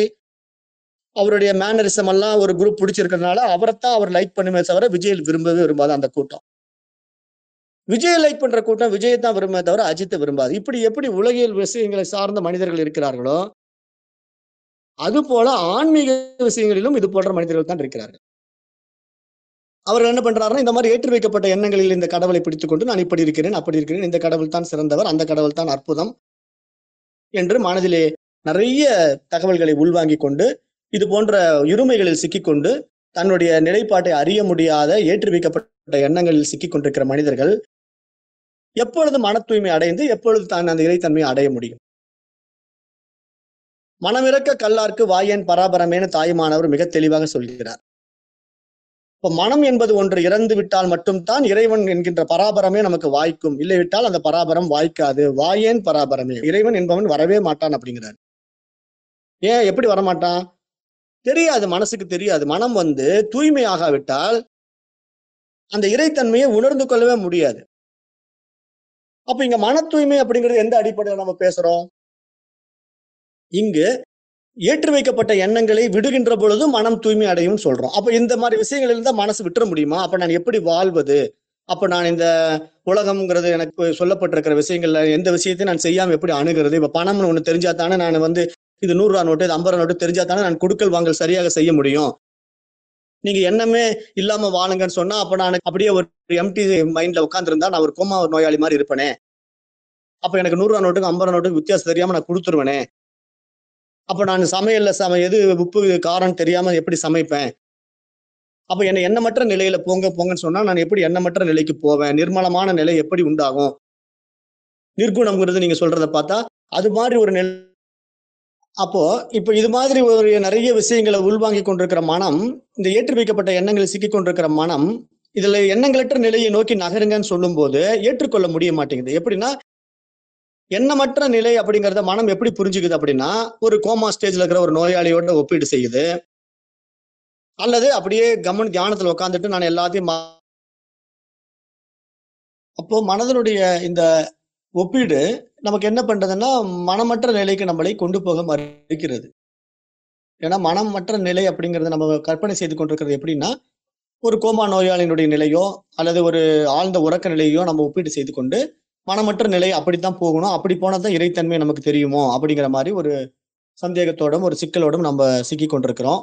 அவருடைய மேனரிசம் எல்லாம் ஒரு குரூப் பிடிச்சிருக்கிறதுனால அவரைத்தான் அவர் லைக் பண்ணுமே தவிர விஜய் விரும்பவே விரும்பாது அந்த கூட்டம். விஜய் லைக் பண்ற கூட்டம் விஜயை தான் விரும்பவே தவிர அஜித்தை விரும்பாது. இப்படி எப்படி உலகியல் விஷயங்களை சார்ந்த மனிதர்கள் இருக்கிறார்களோ அது போல ஆன்மீக விஷயங்களிலும் இது போன்ற மனிதர்கள் தான் இருக்கிறார்கள். அவர் என்ன பண்றாருன்னா இந்த மாதிரி ஏற்றி வைக்கப்பட்ட எண்ணங்களில் இந்த கடவுளை பிடித்துக்கொண்டு நான் இப்படி இருக்கிறேன் அப்படி இருக்கிறேன் இந்த கடவுள் தான் சிறந்தவர் அந்த கடவுள் தான் அற்புதம் என்று மனதிலே நிறைய தகவல்களை உள்வாங்கிக் கொண்டு இது போன்ற இருமைகளில் சிக்கிக்கொண்டு தன்னுடைய நிலைப்பாட்டை அறிய முடியாத ஏற்றி வைக்கப்பட்ட எண்ணங்களில் சிக்கிக் கொண்டிருக்கிற மனிதர்கள் எப்பொழுது மன தூய்மை அடைந்து எப்பொழுது தான் அந்த இறைத்தன்மையை அடைய முடியும்? மனமிறக்க கல்லார்க்கு வாயன் பராபரமேன தாயுமானவர் மிக தெளிவாக சொல்கிறார். இப்ப மனம் என்பது ஒன்று இறந்து விட்டால் மட்டும்தான் இறைவன் என்கின்ற பராபரமே நமக்கு வாய்க்கும். இல்லை விட்டால் அந்த பராபரம் வாய்க்காது. வாயேன் பராபரமே. இறைவன் என்பவன் வரவே மாட்டான் அப்படிங்கிறார். ஏன்? எப்படி வரமாட்டான்? தெரியாது மனசுக்கு தெரியாது. மனம் வந்து தூய்மையாகாவிட்டால் அந்த இறைத்தன்மையை உணர்ந்து கொள்ளவே முடியாது. அப்ப இங்க மன தூய்மை அப்படிங்கிறது எந்த அடிப்படையில் நம்ம பேசுறோம்? இங்கு ஏற்றி வைக்கப்பட்ட எண்ணங்களை விடுகின்ற பொழுது மனம் தூய்மை அடையும் சொல்றோம். அப்ப இந்த மாதிரி விஷயங்கள் இருந்தால் மனசு விட்டுற முடியுமா? அப்ப நான் எப்படி வாழ்வது? அப்ப நான் இந்த உலகம்ங்கிறது எனக்கு சொல்லப்பட்டிருக்கிற விஷயங்கள்ல எந்த விஷயத்தையும் நான் செய்யாம எப்படி அணுகிறது? இப்ப பணம்னு ஒண்ணு தெரிஞ்சா தானே நான் வந்து இது நூறு ரூபா நோட்டு இது ஐம்பது ரூபா நோட்டு தெரிஞ்சா தானே நான் கொடுக்கல் வாங்கல் சரியாக செய்ய முடியும்? நீங்க எண்ணமே இல்லாம வாழுங்கன்னு சொன்னா அப்ப நான் அப்படியே ஒரு எம்டி மைண்ட்ல உட்காந்துருந்தா நான் ஒரு கோமா ஒரு நோயாளி மாதிரி இருப்பேனே. அப்ப எனக்கு நூறு ரூபா நோட்டுக்கு ஐம்பது ரூபா நோட்டுக்கு வித்தியாசம் தெரியாம நான் கொடுத்துருவேனே. அப்போ நான் சமையலில் சம எது உப்பு காரம் தெரியாமல் எப்படி சமைப்பேன்? அப்போ என்னை எண்ணமற்ற நிலையில போங்க போங்கன்னு சொன்னால் நான் எப்படி எண்ணமற்ற நிலைக்கு போவேன்? நிர்மலமான நிலை எப்படி உண்டாகும்? நிர்குணம்ங்கிறது நீங்கள் சொல்கிறத பார்த்தா அது மாதிரி ஒரு நிலை. அப்போ இப்போ இது மாதிரி ஒரு நிறைய விஷயங்களை உள்வாங்கி கொண்டிருக்கிற மனம் இந்த ஏற்றி வைக்கப்பட்ட எண்ணங்களில் சிக்கி கொண்டிருக்கிற மனம் இதுல எண்ணங்களற்ற நிலையை நோக்கி நகருங்கன்னு சொல்லும்போது ஏற்றுக்கொள்ள முடிய மாட்டேங்குது. எப்படின்னா எண்ணமற்ற நிலை அப்படிங்கிறத மனம் எப்படி புரிஞ்சுக்குது அப்படின்னா ஒரு கோமா ஸ்டேஜ்ல இருக்கிற ஒரு நோயாளியோட ஒப்பீடு செய்யுது. அல்லது அப்படியே கவன தியானத்துல உட்காந்துட்டு நான் எல்லாத்தையும் மா- அப்போ மனதனுடைய இந்த ஒப்பீடு நமக்கு என்ன பண்றதுன்னா மனமற்ற நிலைக்கு நம்மளை கொண்டு போக மறுக்கிறது. ஏன்னா மனமற்ற நிலை அப்படிங்கறது நம்ம கற்பனை செய்து கொண்டிருக்கிறது எப்படின்னா ஒரு கோமா நோயாளியினுடைய நிலையோ அல்லது ஒரு ஆழ்ந்த உறக்க நிலையோ நம்ம ஒப்பீடு செய்து கொண்டு மனமற்ற நிலை அப்படித்தான் போகணும். அப்படி போனால் தான் இறைத்தன்மை நமக்கு தெரியுமோ? அப்படிங்கிற மாதிரி ஒரு சந்தேகத்தோடும் ஒரு சிக்கலோடும் நம்ம சிக்கி கொண்டிருக்கிறோம்.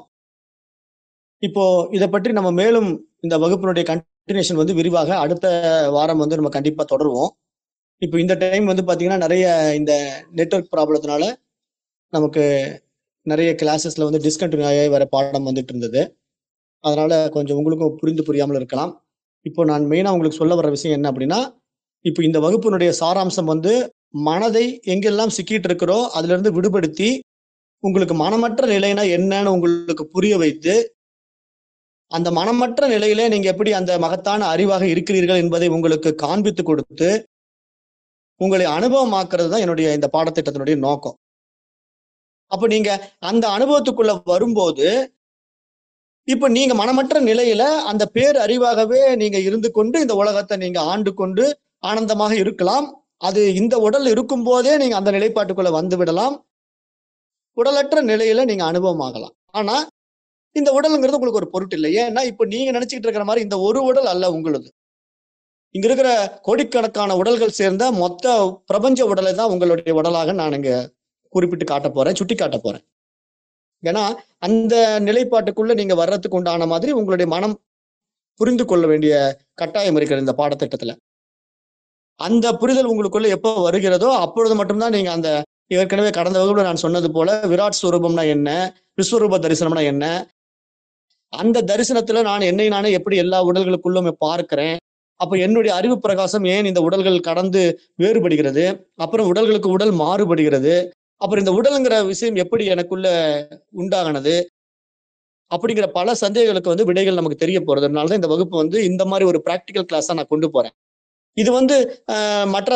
இப்போ இதை பற்றி நம்ம மேலும் இந்த வகுப்பினுடைய கண்டினியூஷன் வந்து விரிவாக அடுத்த வாரம் வந்து நம்ம கண்டிப்பா தொடருவோம். இப்போ இந்த டைம் வந்து பாத்தீங்கன்னா நிறைய இந்த நெட்வொர்க் ப்ராப்ளத்தினால நமக்கு நிறைய கிளாஸஸ்ல வந்து டிஸ்கண்டினியூ ஆகி வர பாடம் வந்துட்டு இருந்தது. அதனால கொஞ்சம் உங்களுக்கும் புரிந்து புரியாமல் இருக்கலாம். இப்போ நான் மெயினா உங்களுக்கு சொல்ல வர விஷயம் என்ன அப்படின்னா இப்போ இந்த வகுப்பினுடைய சாராம்சம் வந்து மனதை எங்கெல்லாம் சிக்கிட்டு இருக்கிறோ அதுல இருந்து விடுபடுத்தி உங்களுக்கு மனமற்ற நிலைனா என்னன்னு உங்களுக்கு புரிய வைத்து அந்த மனமற்ற நிலையில நீங்க எப்படி அந்த மகத்தான அறிவாக இருக்கிறீர்கள் என்பதை உங்களுக்கு காண்பித்து கொடுத்து உங்களை அனுபவமாக்குறது தான் என்னுடைய இந்த பாடத்திட்டத்தினுடைய நோக்கம். அப்ப நீங்க அந்த அனுபவத்துக்குள்ள வரும்போது இப்ப நீங்க மனமற்ற நிலையில அந்த பேர் அறிவாகவே நீங்க இருந்து கொண்டு இந்த உலகத்தை நீங்க ஆண்டு கொண்டு ஆனந்தமாக இருக்கலாம். அது இந்த உடல் இருக்கும் போதே நீங்க அந்த நிலைப்பாட்டுக்குள்ள வந்து விடலாம். உடலற்ற நிலையில நீங்க அனுபவமாகலாம். ஆனா இந்த உடலுங்கிறது உங்களுக்கு ஒரு பொருட்டு இல்லை. ஏன்னா இப்ப நீங்க நினைச்சுக்கிட்டு இருக்கிற மாதிரி இந்த ஒரு உடல் அல்ல உங்களுது. இங்க இருக்கிற கோடிக்கணக்கான உடல்கள் சேர்ந்த மொத்த பிரபஞ்ச உடலை தான் உங்களுடைய உடலாக நான் இங்க குறிப்பிட்டு காட்ட போறேன் சுட்டி காட்ட போறேன். ஏன்னா அந்த நிலைப்பாட்டுக்குள்ள நீங்க வர்றதுக்கு உண்டான மாதிரி உங்களுடைய மனம் புரிந்து கொள்ள வேண்டிய கட்டாயம் இருக்கிறது இந்த பாடத்திட்டத்துல. அந்த புரிதல் உங்களுக்குள்ள எப்போ வருகிறதோ அப்பொழுது மட்டும்தான் நீங்க அந்த ஏற்கனவே கடந்த வகுப்புல நான் சொன்னது போல விராட் ஸ்வரூபம்னா என்ன விஸ்வரூப தரிசனம்னா என்ன? அந்த தரிசனத்துல நான் என்னை நானே எப்படி எல்லா உடல்களுக்குள்ளும் பார்க்கிறேன்? அப்ப என்னுடைய அறிவு பிரகாசம் ஏன் இந்த உடல்கள் கடந்து வேறுபடுகிறது? அப்புறம் உடல்களுக்கு உடல் மாறுபடுகிறது? அப்புறம் இந்த உடல்ங்கிற விஷயம் எப்படி எனக்குள்ள உண்டாகினது அப்படிங்கிற பல சந்தேகங்களுக்கு வந்து விடைகள் நமக்கு தெரிய போறதுனால தான் இந்த வகுப்பு வந்து இந்த மாதிரி ஒரு ப்ராக்டிக்கல் கிளாஸா நான் கொண்டு போறேன். இது வந்து மற்ற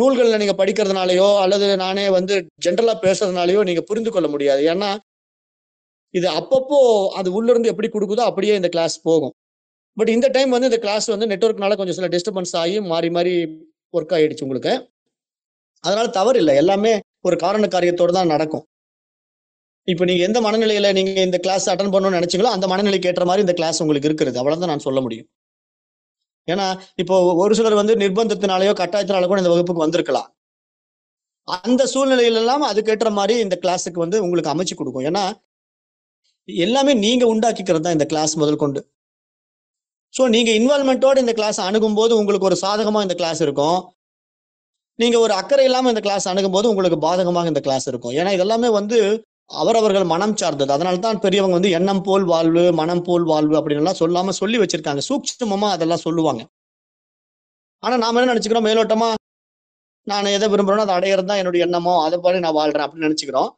நூல்களில் நீங்க படிக்கிறதுனாலயோ அல்லது நானே வந்து ஜென்ரலா பேசுறதுனாலயோ நீங்க புரிந்து கொள்ள முடியாது. ஏன்னா இது அப்பப்போ அது உள்ள இருந்து எப்படி கொடுக்குதோ அப்படியே இந்த கிளாஸ் போகும். பட் இந்த டைம் வந்து இந்த கிளாஸ் வந்து நெட்ஒர்க்னால கொஞ்சம் சில டிஸ்டர்பன்ஸ் ஆகி மாறி மாறி ஒர்க் ஆயிடுச்சு உங்களுக்கு. அதனால தவறு இல்லை. எல்லாமே ஒரு காரண காரியத்தோடு தான் நடக்கும். இப்போ நீங்க எந்த மனநிலையில நீங்க இந்த கிளாஸ் அட்டன் பண்ணணும்னு நினைச்சீங்களோ அந்த மனநிலைக்கு ஏற்ற மாதிரி இந்த கிளாஸ் உங்களுக்கு இருக்கிறது. அவ்வளவுதான் நான் சொல்ல முடியும். ஏன்னா இப்போ ஒரு சிலர் வந்து நிர்பந்தத்தினாலேயோ கட்டாயத்தினால கூட இந்த வகுப்புக்கு வந்திருக்கலாம். அந்த சூழ்நிலையில எல்லாம் அதுக்கேற்ற மாதிரி இந்த கிளாஸுக்கு வந்து உங்களுக்கு அமைச்சு கொடுக்கும். ஏன்னா எல்லாமே நீங்க உண்டாக்கிக்கிறது தான் இந்த கிளாஸ் முதல் கொண்டு. ஸோ நீங்க இன்வால்மெண்ட்டோட இந்த கிளாஸ் அணுகும்போது உங்களுக்கு ஒரு சாதகமா இந்த கிளாஸ் இருக்கும். நீங்க ஒரு அக்கறை இல்லாம இந்த கிளாஸ் அணுகும்போது உங்களுக்கு பாதகமாக இந்த கிளாஸ் இருக்கும். ஏன்னா இதெல்லாமே வந்து அவரவர்கள் மனம் சார்ந்தது. அதனால தான் பெரியவங்க வந்து எண்ணம் போல் வாழ்வு மனம் போல் வாழ்வு அப்படின்னு எல்லாம் சொல்லாம சொல்லி வச்சிருக்காங்க. சூட்சமமா அதெல்லாம் சொல்லுவாங்க. ஆனா நாம என்ன நினைச்சுக்கிறோம்? மேலோட்டமா நான் எதை விரும்புறேனோ அதை அடையிறது தான் என்னுடைய எண்ணமோ அதை பாடி நான் வாழ்றேன் அப்படின்னு நினைச்சுக்கிறோம்.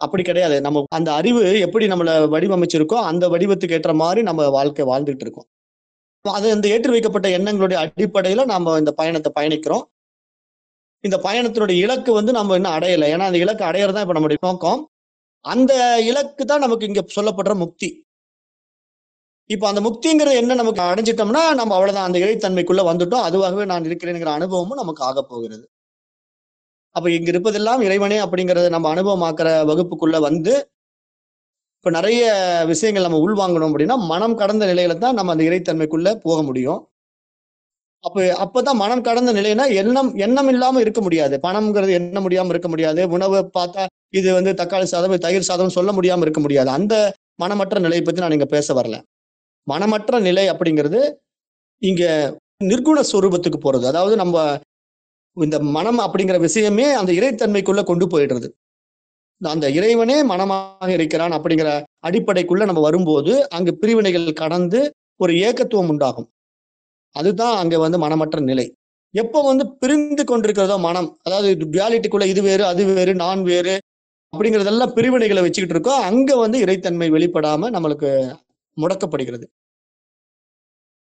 அப்படி கிடையாது. நம்ம அந்த அறிவு எப்படி நம்மளை வடிவமைச்சிருக்கோ அந்த வடிவத்துக்கு ஏற்ற மாதிரி நம்ம வாழ்க்கை வாழ்ந்துட்டு இருக்கோம். அது இந்த ஏற்றி வைக்கப்பட்ட எண்ணங்களுடைய அடிப்படையில நம்ம இந்த பயணத்தை பயணிக்கிறோம். இந்த பயணத்தினுடைய இலக்கு வந்து நம்ம இன்னும் அடையலை. ஏன்னா அந்த இலக்கு அடையிறது தான் இப்ப நம்முடைய நோக்கம். அந்த இலக்கு தான் நமக்கு இங்க சொல்லப்படுற முக்தி. இப்ப அந்த முக்திங்கிறது என்ன நமக்கு அடைஞ்சிட்டோம்னா நம்ம அவ்வளவுதான். அந்த இழைத்தன்மைக்குள்ள வந்துட்டோம். அதுவாகவே நான் இருக்கிறேங்கிற அனுபவமும் நமக்கு ஆக போகிறது. அப்ப இங்க இருப்பதெல்லாம் இறைவனே அப்படிங்கறத நம்ம அனுபவமாக்குற வகுப்புக்குள்ள வந்து இப்ப நிறைய விஷயங்கள் நம்ம உள்வாங்கணும் அப்படின்னா மனம் கடந்த நிலையில தான் நம்ம அந்த இறைத்தன்மைக்குள்ள போக முடியும். அப்ப அப்பதான் மனம் கடந்த நிலைனா எண்ணம் எண்ணம் இல்லாம இருக்க முடியாது. பணம்ங்கிறது எண்ண முடியாம இருக்க முடியாது. உணவை பார்த்தா இது வந்து தக்காளி சாதம் தயிர் சாதம் சொல்ல முடியாம இருக்க முடியாது. அந்த மனமற்ற நிலையை பத்தி நான் இங்க பேச வரல. மனமற்ற நிலை அப்படிங்கிறது இங்க நிர்குண ஸ்வரூபத்துக்கு போறது. அதாவது நம்ம இந்த மனம் அப்படிங்கிற விஷயமே அந்த இறைத்தன்மைக்குள்ள கொண்டு போயிடுறது. அந்த இறைவனே மனமாக இருக்கிறான் அப்படிங்கிற அடிப்படைக்குள்ள நம்ம வரும்போது அங்கு பிரிவினைகள் கடந்து ஒரு ஏக்கத்துவம் உண்டாகும். அதுதான் அங்க வந்து மனமற்ற நிலை. எப்போ வந்து பிரிந்து கொண்டிருக்கிறதோ மனம் அதாவது டுவாலிட்டிக்குள்ள இது வேறு அது வேறு நான் வேறு அப்படிங்கிறதெல்லாம் பிரிவினைகளை வச்சுக்கிட்டு இருக்கோ அங்க வந்து இறைத்தன்மை வெளிப்படாம நம்மளுக்கு முடக்கப்படுகிறது.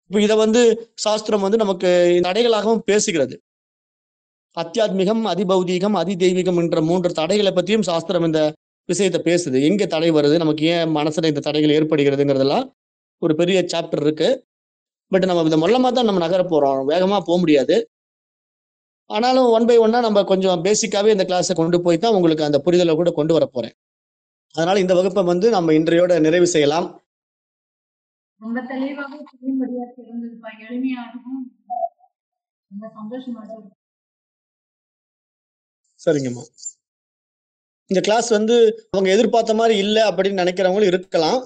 இப்போ இதை வந்து சாஸ்திரம் வந்து நமக்கு தடைகளாகவும் பேசுகிறது. அத்தியாத்மிகம் அதிபௌதீகம் அதிதெய்வீகம் என்ற மூன்று தடைகளை பற்றியும் சாஸ்திரம் இந்த விஷயத்தை பேசுது. எங்க தடை வருது? நமக்கு ஏன் மனசுல இந்த தடைகள் ஏற்படுகிறதுங்கிறதெல்லாம் ஒரு பெரிய சாப்டர் இருக்கு. பட் நம்ம இந்த மொல்லமா தான் நம்ம நகர போறோம். வேகமா போக முடியாது. ஆனாலும் ஒன் பை ஒன்னா நம்ம கொஞ்சம் பேசிக்காவே இந்த கிளாஸை கொண்டு போய் தான் உங்களுக்கு அந்த புரிதலை கூட கொண்டு வர போறேன். அதனால இந்த வகுப்பை வந்து நம்ம இன்றையோட நிறைவு செய்யலாம். ரொம்ப தெளிவாக புரியும்படியா இருந்ததுப்பா எளிமையாகவும் ரொம்ப சந்தோஷமாக இருக்கு. சரிங்கம்மா. இந்த கிளாஸ் வந்து அவங்க எதிர்பார்த்த மாதிரி இல்லை அப்படின்னு நினைக்கிறவங்களும் இருக்கலாம்.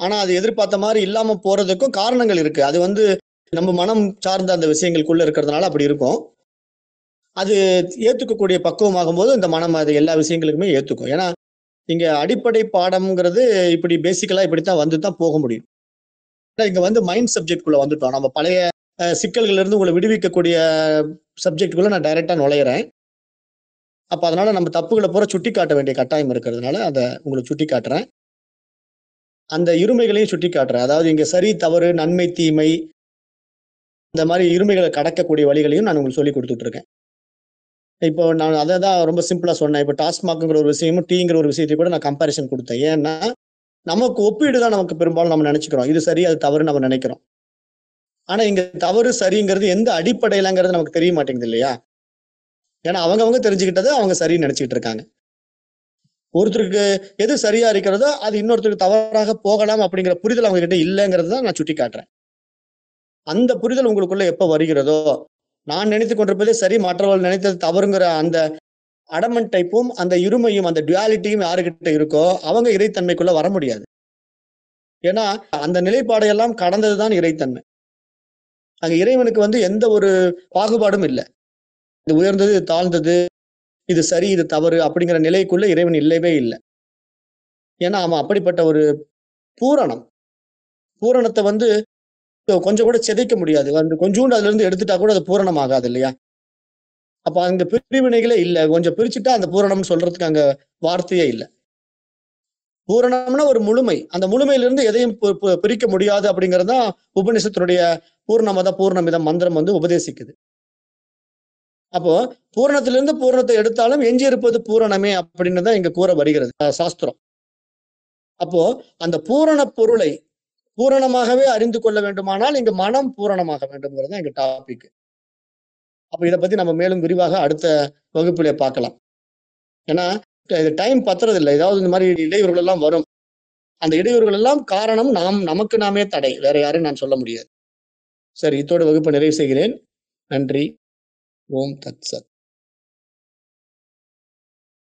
ஆனா அது எதிர்பார்த்த மாதிரி இல்லாம போறதுக்கும் காரணங்கள் இருக்கு. அது வந்து நம்ம மனம் சார்ந்த அந்த விஷயங்களுக்குள்ள இருக்கிறதுனால அப்படி இருக்கும். அது ஏத்துக்கக்கூடிய பக்குவமாகும் போது இந்த மனம் அது எல்லா விஷயங்களுக்குமே ஏத்துக்கும். ஏன்னா இங்க அடிப்படை பாடம்ங்கிறது இப்படி பேசிக்கலா இப்படித்தான் வந்து தான் போக முடியும். ஏன்னா இங்க வந்து மைண்ட் சப்ஜெக்ட்குள்ள வந்துட்டோம். நம்ம பழைய சிக்கல்கள் இருந்து உங்களை விடுவிக்கக்கூடிய சப்ஜெக்டுக்குள்ள நான் டைரக்டா நுழையிறேன். அப்ப அதனால நம்ம தப்புகளை பூரா சுட்டி காட்ட வேண்டிய கட்டாயம் இருக்கிறதுனால அதை உங்களுக்கு சுட்டி காட்டுறேன் அந்த இருமைகளையும் சுட்டி காட்டுறேன் அதாவது இங்கே சரி தவறு நன்மை தீமை இந்த மாதிரி இருமைகளை கடக்கக்கூடிய வழிகளையும் நான் உங்களுக்கு சொல்லி கொடுத்துட்ருக்கேன். இப்போ நான் அதை தான் ரொம்ப சிம்பிளாக சொன்னேன். இப்போ டாஸ்மாக்ங்கிற ஒரு விஷயமும் டீங்கிற ஒரு விஷயத்தையும் கூட நான் கம்பேரிசன் கொடுத்தேன். ஏன்னா நமக்கு ஒப்பீடு தான் நமக்கு பெரும்பாலும் நம்ம நினச்சிக்கிறோம். இது சரி அது தவறு நம்ம நினைக்கிறோம். ஆனால் இங்கே தவறு சரிங்கிறது எந்த அடிப்படையிலங்கிறது நமக்கு தெரிய மாட்டேங்குது இல்லையா? ஏன்னா அவங்கவங்க தெரிஞ்சுக்கிட்டதை அவங்க சரின்னு நினச்சிக்கிட்டு இருக்காங்க. ஒருத்தருக்கு எது சரியா இருக்கிறதோ அது இன்னொருத்தருக்கு தவறாக போகலாம் அப்படிங்கிற புரிதல் அவங்க கிட்ட இல்லைங்கிறது தான் நான் சுட்டி காட்டுறேன் அந்த புரிதல் உங்களுக்குள்ள எப்ப வருகிறதோ நான் நினைத்து கொண்டிருப்பதே சரி மற்றவர்கள் நினைத்தது தவறுங்கிற அந்த அடமன் டைப்பும் அந்த இருமையும் அந்த டுவாலிட்டியும் யாருக்கிட்ட இருக்கோ அவங்க இறைத்தன்மைக்குள்ள வர முடியாது. ஏன்னா அந்த நிலைப்பாடையெல்லாம் கடந்ததுதான் இறைத்தன்மை. அங்க இறைவனுக்கு வந்து எந்த ஒரு பாகுபாடும் இல்லை. இது உயர்ந்தது தாழ்ந்தது இது சரி இது தவறு அப்படிங்கிற நிலைக்குள்ள இறைவன் இல்லவே இல்லை. ஏன்னா அவன் அப்படிப்பட்ட ஒரு பூரணம். பூரணத்தை வந்து கொஞ்சம் கூட சிதைக்க முடியாது. வந்து கொஞ்சோண்டு அதுல இருந்து எடுத்துட்டா கூட அது பூரணம் ஆகாது இல்லையா? அப்ப அங்க பிரிவினைகளே இல்லை. கொஞ்சம் பிரிச்சுட்டா அந்த பூரணம்னு சொல்றதுக்கு அங்க வார்த்தையே இல்லை. பூரணம்னா ஒரு முழுமை. அந்த முழுமையிலிருந்து எதையும் பிரிக்க முடியாது அப்படிங்கிறது தான் உபநிஷத்தினுடைய பூர்ணமத பூர்ணமிதம் மந்திரம் வந்து உபதேசிக்குது. அப்போ பூரணத்திலிருந்து பூரணத்தை எடுத்தாலும் எஞ்சி இருப்பது பூரணமே அப்படின்னு தான் இங்க கூற வருகிறது சாஸ்திரம். அப்போ அந்த பூரண பொருளை பூரணமாகவே அறிந்து கொள்ள வேண்டுமானால் இங்க மனம் பூரணமாக வேண்டும்ங்கிறது எங்க டாபிக் அப்ப இதை பத்தி நம்ம மேலும் விரிவாக அடுத்த வகுப்பிலே பார்க்கலாம். ஏன்னா இது டைம் பத்துறது இல்லை ஏதாவது இந்த மாதிரி இடையூறுகள் எல்லாம் வரும். அந்த இடையூறுகள் எல்லாம் காரணம் நாம் நமக்கு நாமே தடை. வேற யாரையும் நான் சொல்ல முடியாது. சரி இத்தோடு வகுப்பை நிறைவு செய்கிறேன். நன்றி. ओम तत्सत।